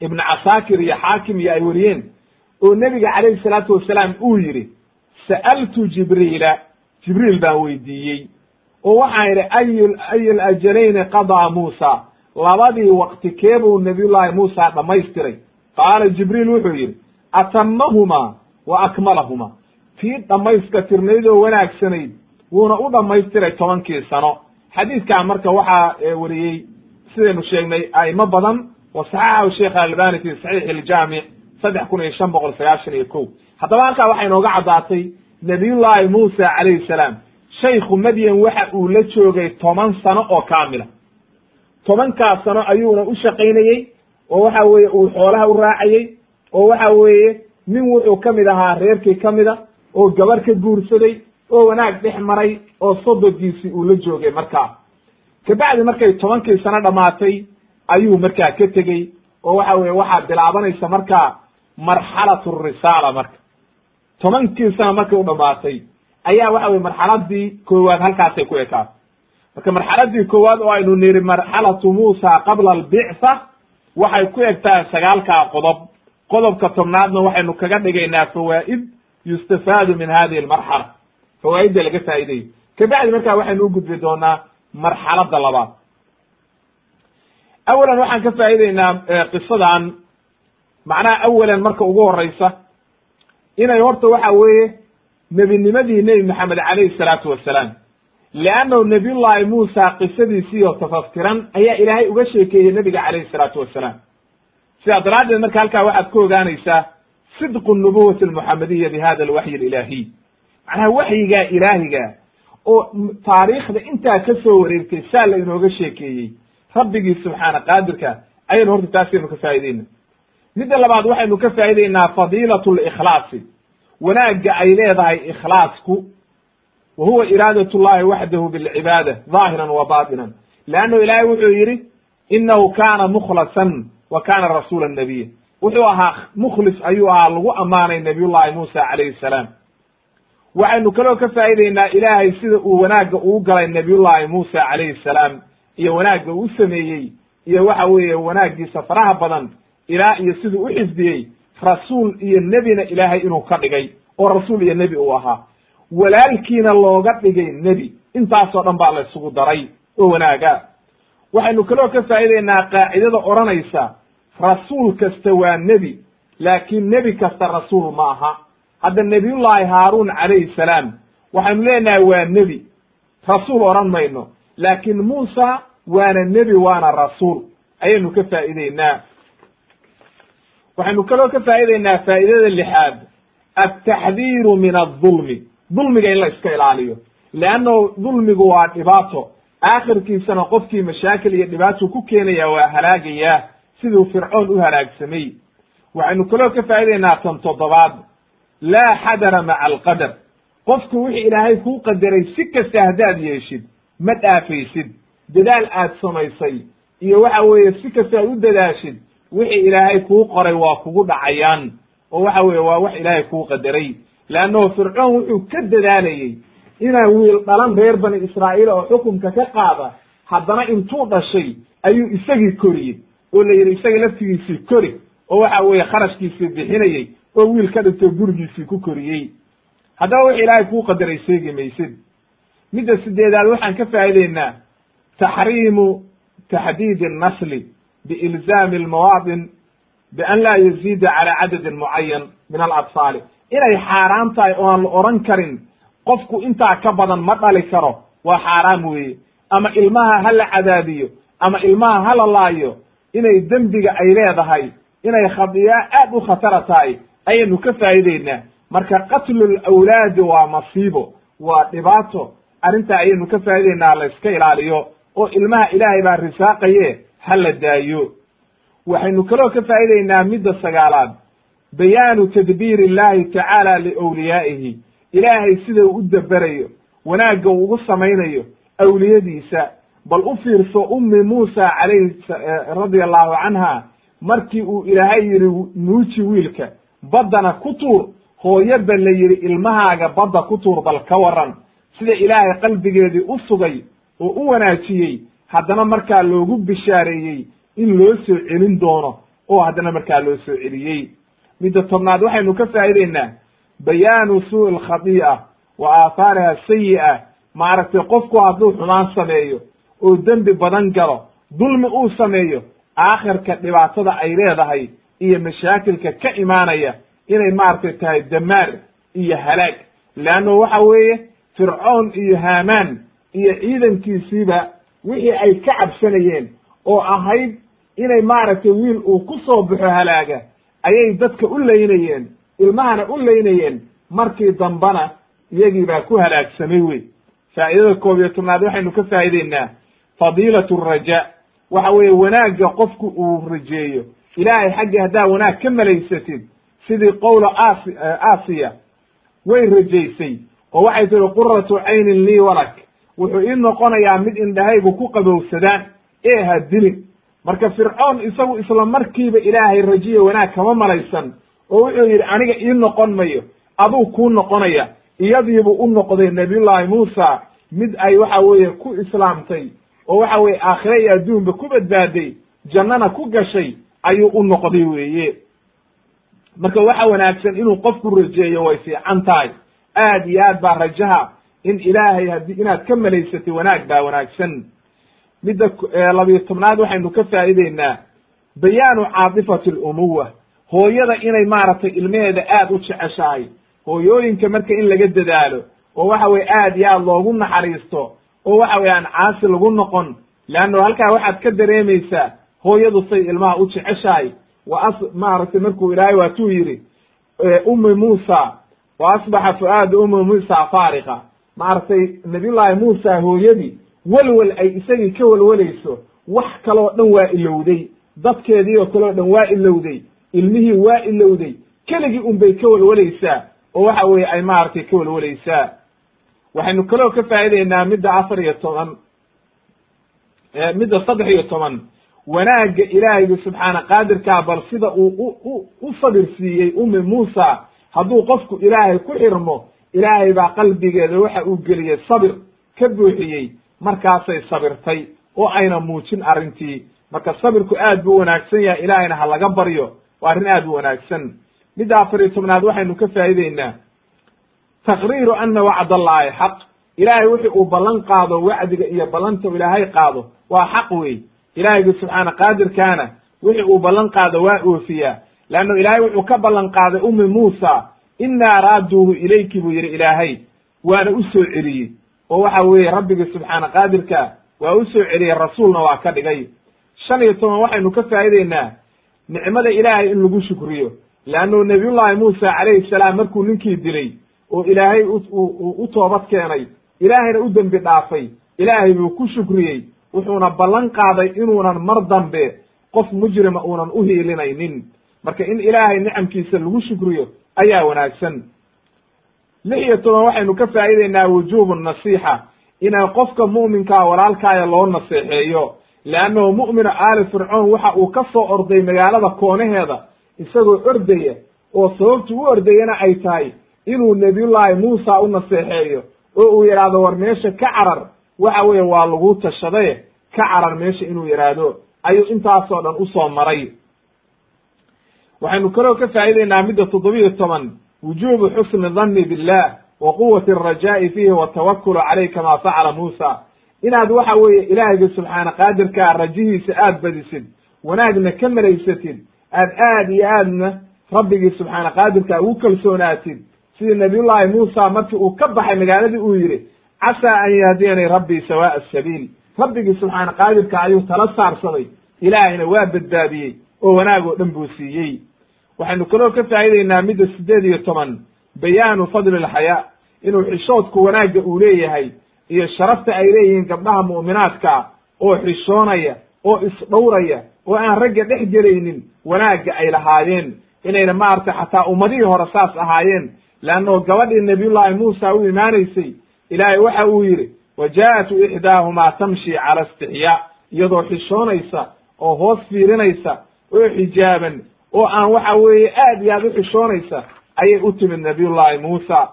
ibnu casaakir iyo xaakim iyo ay weriyeen oo nebiga calayhi salaatu wasalaam uu yidhi sa'altu jibriila jibriil baan weydiiyey oo waxaan idhi ayu ayu lajalayni qadaa muusa? Labadii waqti keebuu nabiyullaahi muusa dhammaystiray. Qaala jibriil wuxuu yidhi atamahumaa wa akmalahuma tii dhammayska tirnaydoo wanaagsanayd wuuna u dhammaystiray tobankii sano. Xadiidkaa marka waxaa weriyey sidaynu sheegnay a'imo badan wa saxaxahu sheekh albani fi saxiix iljaamic saddex kun iyo shan boqol sagaashan iyo ko haddaba halkaa waxay inooga caddaatay nabiyullaahi muusa calayhi salaam shaykhu madyan waxa uu la joogay toban sano oo kaamila. Tobankaas sano ayuuna u shaqaynayey oo waxa weeye uu xoolaha u raacayey oo waxa weeye nin wuxuu ka mid ahaa reerkii ka mida oo gabar ka guursaday oo wanaag dhex maray oo sodogiisii uu la joogay markaa kabacdi markay tobankii sano dhammaatay ayuu markaa ka tegey oo waxa weye waxaa bilaabanaysa markaa marxalatu risaala marka. Tobankii sano markay u dhamaatay ayaa waxa weye marxaladii koowaad halkaasay ku ekaatay. Marka marxaladii koowaad oo aynu niri marxalatu muusa qabla albictha waxay ku egtahay sagaalkaa qodob. Qodobka tobnaadna waxaynu kaga dhigaynaa fawaa'id yustafaadu min hadihi almarxala fawaa'idda laga faa'idayo kabacdi markaa waxaynu u gudbi doonaa marxaladda labaad awalan waxaan ka faa'idaynaa qisadan macnaha awalan marka ugu horeysa inay horta waxa weeye nebinimadii nebi maxamed calayhi salaatu wasalaam leannahu nabiyullaahi muusa qisadiisii oo tafaftiran ayaa ilaahay uga sheekeeyey nebiga calayhi salaatu wasalaam sidaa daraaddeed marka halkaa waxaad ku ogaanaysaa sidqu nubuwati almuxamadiya bi hada alwaxyi alilaahiy macnaha waxyigaa ilaahiga oo taariikhda intaa ka soo wareegtay saa la inooga sheekeeyey rabbigii subxaana qaadirka ayaynu horta taasaynu ka faa'ideyna midda labaad waxaynu ka faa'ideynaa fadiilatu likhlaasi wanaagga ay leedahay ikhlaasku wa huwa iraadat llahi waxdahu bilcibaada dhaahiran wa baatinan leannahu ilaahay wuxuu yidhi inahu kaana mukhlasan wa kana rasuula nabiya wuxuu ahaa mukhlis ayuu ahaa lagu ammaanay nabiyullahi muusa calayhi salaam. Waxaynu kaloo ka faa'ideynaa ilaahay sida uu wanaagga uu galay nabiyullahi muusa calayhi salaam iyo wanaagga uu sameeyey iyo waxa weeye wanaaggiisa faraha badan ilaa iyo siduu u xifdiyey rasuul iyo nebina ilaahay inuu ka dhigay oo rasuul iyo nebi uu ahaa. Walaalkiina looga dhigay nebi. Intaasoo dhan baa la isugu daray oo wanaaga waxaynu kaloo ka faa'ideynaa qaacidada odhanaysa rasuul kasta waa nebi laakiin nebi kasta rasuul ma aha. Hadda nebiyullaahi haaruun calayhi salaam waxaynu leenahay waa nebi. Rasuul odhan mayno laakiin muusa waana nebi waana rasuul. Ayaynu ka faa'ideynaa waxaynu kaloo ka faa'ideynaa faa'idada lixaad. Altaxdiiru min adulmi dulmiga in la iska ilaaliyo. Leannahu dulmigu waa dhibaato. Aakhirkiisana qofkii mashaakil iyo dhibaato ku keenaya waa halaagayaa siduu fircoon u halaagsamay waxaynu kaloo ka faa'ideynaa tan toddobaad. Laa xadara maca alqadar. Qofku wixii ilaahay kuu qadaray si kasta haddaad yeeshid ma dhaafaysid. Dadaal aad samaysay iyo waxa weeye si kasta aad u dadaashid wixii ilaahay kuu qoray waa kugu dhacayaan. Oo waxa weeye waa wax ilaahay kuu qadaray. Leannahu fircoon wuxuu ka dadaalayey inaan wiil dhalan reer bani israa'iil oo xukunka ka qaada haddana intuu dhashay ayuu isagii koriyey oo la yidhi isaga laftigiisii kori oo waxa weeye kharashkiisii bixinayey oo wiil ka dhigtoo gurigiisii ku koriyey. Haddaba wix ilaahay kuu qadaray seegi maysid. Midda sideedaad waxaan ka faa'ideynaa taxriimu taxdiidi annasli biilzaami almawaadin bian laa yaziida calaa cadadin mucayan min alatfaali inay xaaraan tahay oo aan la odhan karin qofku intaa ka badan ma dhali karo waa xaaraam weeye. Ama ilmaha ha la cadaadiyo ama ilmaha ha la laayo inay dembiga ay leedahay inay khadiya aad u khatara tahay ayaynu ka faa'ideynaa marka qatlul awlaadi waa masiibo waa dhibaato. Arrintaa ayaynu ka faa'idaynaa la iska ilaaliyo oo ilmaha ilaahay baa risaaqaye ha la daayo. Waxaynu kaloo ka faa'idaynaa midda sagaalaad. Bayaanu tadbiir illahi tacaala liwliyaa'ihi ilaahay sida uu u daberayo wanaagga uu ugu samaynayo awliyadiisa bal u fiirso ummi muusa calayhi radia allahu canha markii uu ilaahay yidhi nuuji wiilka baddana ku tuur. Hooyaba la yidhi ilmahaaga badda ku tuur bal ka waran sida ilaahay qalbigeedii u sugay oo u wanaajiyey haddana markaa loogu bishaareeyey in loo soo celin doono oo haddana markaa loo soo celiyey. Midda tobnaad waxaynu ka faa'ideynaa bayaanu suu'i alkhadii'a wa aahaariha sayi'a maaragtay qofku hadduu xumaan sameeyo oo dembi badan galo dulmi uu sameeyo aakhirka dhibaatada ay leedahay iyo mashaakilka ka imaanaya inay maaragtay tahay damaar iyo halaag. Leanno waxa weeye fircoon iyo haamaan iyo ciidankiisiiba wixii ay ka cabsanayeen oo ahayd inay maaragtay wiil uu ku soo baxo halaaga ayay dadka u laynayeen ilmahana u laynayeen markii dambana iyagii baa ku halaagsamay wey faa'idada koob iyo tobnaad waxaynu ka faa'ideynaa fadiilatu raja. Waxa weeye wanaagga qofku uu rajeeyo. Ilaahay xaggii haddaa wanaag ka malaysatid sidii qowla as aasiya way rajaysay oo waxay tihi quratu caynin lii walak wuxuu ii noqonayaa mid indhahaygu ku qabowsadaan ee ha dilin. Marka fircoon isagu isla markiiba ilaahay rajiya wanaag kama malaysan oo wuxuu yidhi aniga ii noqon mayo aduu kuu noqonaya. Iyadiibuu u noqday nabiyullaahi muusa mid ay waxa weeye ku islaamtay oo waxa weye aakhire iyo adduunba ku badbaaday jannana ku gashay ayuu u noqday weeye. Marka waxa wanaagsan inuu qofku rajeeyo way fiican tahay. Aad iyo aad baa rajaha in ilaahay haddii inaad ka malaysatay wanaag baa wanaagsan. Midda labiyo tobnaad waxaynu ka faa'ideynaa bayaanu caatifati alumuwa hooyada inay maaragtay ilmaheeda aad u jeceshahay. Hooyooyinka marka in laga dadaalo oo waxa weye aad iyo aad loogu naxariisto oo waxa weye caasi lagu noqon leanno halkaa waxaad ka dareemaysaa hooyadu say ilmaha u jeceshahay. Wa as maaragtay markuu ilaahay waatuu yidhi ummi muusa wa asbaxa fu'aadu ummi muusa faariqa. Maaragtay nabiyullaahi muusa hooyadii welwel ay isagii ka welwelayso wax kaloo dhan waa ilowday. Dadkeedii oo kaleo dhan waa ilowday. Ilmihii waa ilowday. Keligii un bay ka welwelaysaa oo waxa weeye ay maaragtay ka welwelaysaa waxaynu kaloo ka faa'ideynaa midda afar iyo toban midda saddex iyo toban. Wanaagga ilaahayga subxaana qaadirkaa bal sida uu u u sabir siiyey ummi muusa hadduu qofku ilaahay ku xirmo ilaahay baa qalbigeeda waxa uu geliyey sabir ka buuxiyey markaasay sabirtay oo ayna muujin arrintii. Marka sabirku aad buu wanaagsan yahay ilaahayna ha laga baryo waa arrin aad u wanaagsan. Midda afar iyo tobnaad waxaynu ka faa'ideynaa taqriiru ana wacd allaahi xaq ilaahay wixii uu ballan qaado wacdiga iyo ballanta ilaahay qaado waa xaq wey ilaahaygu subxaana qaadirkaana wixii uu ballan qaado waa oofiyaa leanno ilaahay wuxuu ka ballan qaaday ummi muusa innaa raaduuhu ilayki buu yidhi ilaahay waana u soo celiyey oo waxa weeye rabbigii subxaana qaadirka waa u soo celiyey rasuulna waa ka dhigay shan iyo toban waxaynu ka faa'ideynaa nicmada ilaahay in lagu shukriyo leannu nabiyullaahi muusa calayhi salaam markuu ninkii dilay oo ilaahay u toobad keenay. Ilaahayna u dembi dhaafay. Ilaahay buu ku shukriyey. Wuxuuna ballan qaaday inuunan mar dambe qof mujrima uunan u hiilinaynin. Marka in ilaahay nicamkiisa lagu shukriyo ayaa wanaagsan. Lix iyo toban waxaynu ka faa'ideynaa wujuubu nasiixa. Inay qofka mu'minkaa walaalkaaya loo naseexeeyo. Leannahu mu'minu aali fircoon waxa uu ka soo orday magaalada koonaheeda. Isagoo ordaya oo sababtu u ordayana ay tahay inuu nebiyullaahi muusa u naseexeeyo oo uu yidhaahdo war meesha ka carar. Waxa weeye waa lagu tashadaye ka carar meesha inuu yidhaahdo. Ayuu intaasoo dhan u soo maray. Waxaynu kaloo ka faa'ideynaa midda toddobiyo toban. Wujuubu xusni danni billah wa quwati alrajaa'i fiihi watawakulu caleyh kama facala muusa. Inaad waxa weeye ilaahayga subxaana qaadirkaa rajihiisa aad badisid wanaagna ka malaysatid aad aad iyo aadna rabbigii subxaana qaadirkaa ugu kalsoonaatid sidii nabiyullaahi muusa markii uu ka baxay magaaladii uu yidhi casaa an yahdiyanii rabbii sawaa'a asabiil rabbigii subxaana qaadirka ayuu tala saarsaday. Ilaahayna waa badbaadiyey oo wanaag oo dhan buu siiyey. Waxaynu kaloo ka faa'ideynaa midda siddeed iyo toban. Bayaanu fadli alxayaa inuu xishoodku wanaagga uu leeyahay iyo sharafta ay leeyihiin gabdhaha mu'minaadkaa oo xishoonaya oo isdhowraya oo aan ragga dhex gelaynin wanaagga ay lahaayeen. Inayna maaragtay xataa ummadihii hore saas ahaayeen leannao gabadhii nabiyullaahi muusa u imaanaysay ilaahay waxa uu yidhi wa jaa'atu ixdaahumaa tamshi cala istixyaa iyadoo xishoonaysa oo hoos fiirinaysa oo xijaaban oo aan waxa weeye aad iyo aad u xishoonaysa ayay u timid nabiyullaahi muusa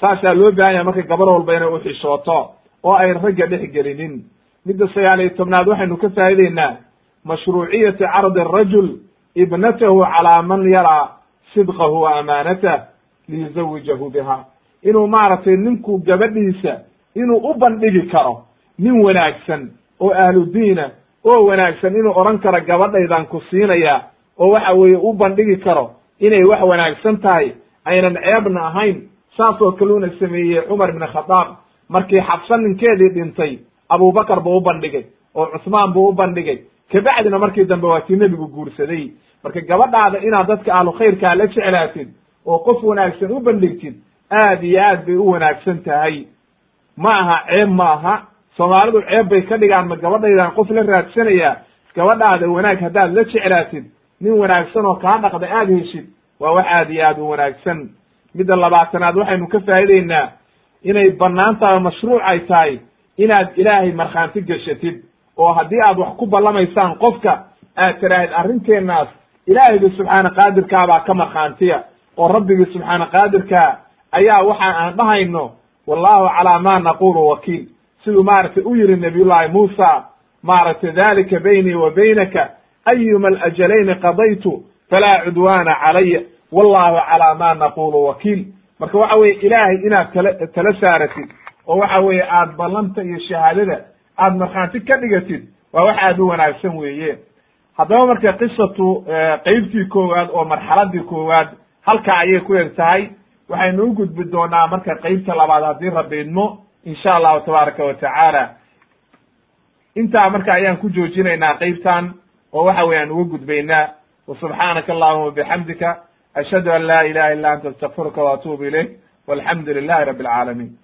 saasaa loo baahan yahay marka gabar walba inay uxishooto oo ay ragga dhex gelinin midda sagaal iyo tobnaad waxaynu ka faa'ideynaa mashruuciyati cardi arajul ibnatahu calaa man yaraa sidqahu wa amaanatah liyuzawijahu biha. Inuu maaragtay ninku gabadhiisa inuu u bandhigi karo nin wanaagsan oo ahlu diina oo wanaagsan inuu odhan karo gabadhaydaan ku siinaya oo waxa weeye u bandhigi karo inay wax wanaagsan tahay aynan ceebna ahayn saasoo kaluuna sameeyey cumar ibn khadaab markii xabsa ninkeedii dhintay abubakar buu u bandhigay oo cusmaan buu u bandhigay. Kabacdina markii dambe waa tii nebigu guursaday. Marka gabadhaada inaad dadka ahlu khayrkaa la jeclaatid oo qof wanaagsan u bandhigtid aad iyo aad bay u wanaagsan tahay. Ma aha ceeb ma aha. Soomaalidu ceeb bay ka dhigaan ma gabadhaydaan qof la raadsanayaa. Gabadhaada wanaag haddaad la jeclaatid nin wanaagsan oo kaa dhaqda aad heshid waa wax aad iyo aad u wanaagsan. Midda labaatanaad waxaynu ka faa'ideynaa inay bannaan mashruuc ay tahay inaad ilaahay markhaanti geshatid oo haddii aad wax ku ballamaysaan qofka aad tiraahid arrinteennaas ilaahayga subxaana qaadirkaabaa ka markhaantiya oo rabbigii subxaana qaadirkaa ayaa waxa aan dhahayno wallahu calaa ma naqulu wakiil. Siduu maaragtay u yihi nabiyullaahi muusa maaragtay dalika baynii wa baynaka ayuma alajalayni qadaytu falaa cudwaana calaya wallahu calaa ma naqulu wakiil. Marka waxa weye ilaahay inaad tala tala saaratid oo waxa weeye aad ballanta iyo shahaadada aad markhaanti ka dhigatid waa wax aad u wanaagsan weeye haddaba marka qisatu qeybtii koowaad oo marxaladii koowaad halkaa ayay ku eg tahay waxaynu u gudbi doonaa marka qeybta labaad haddii rabbi idmo insha allahu tabaaraka wa tacaala. Intaa marka ayaan ku joojinaynaa qeybtan oo waxa weye aan uga gudbaynaa. Wa subxaanaka allahuma bixamdika ashhadu an laa ilaha illa anta astaqfiruka wa ilayk walxamdu lilahi rabbi alcaalamiin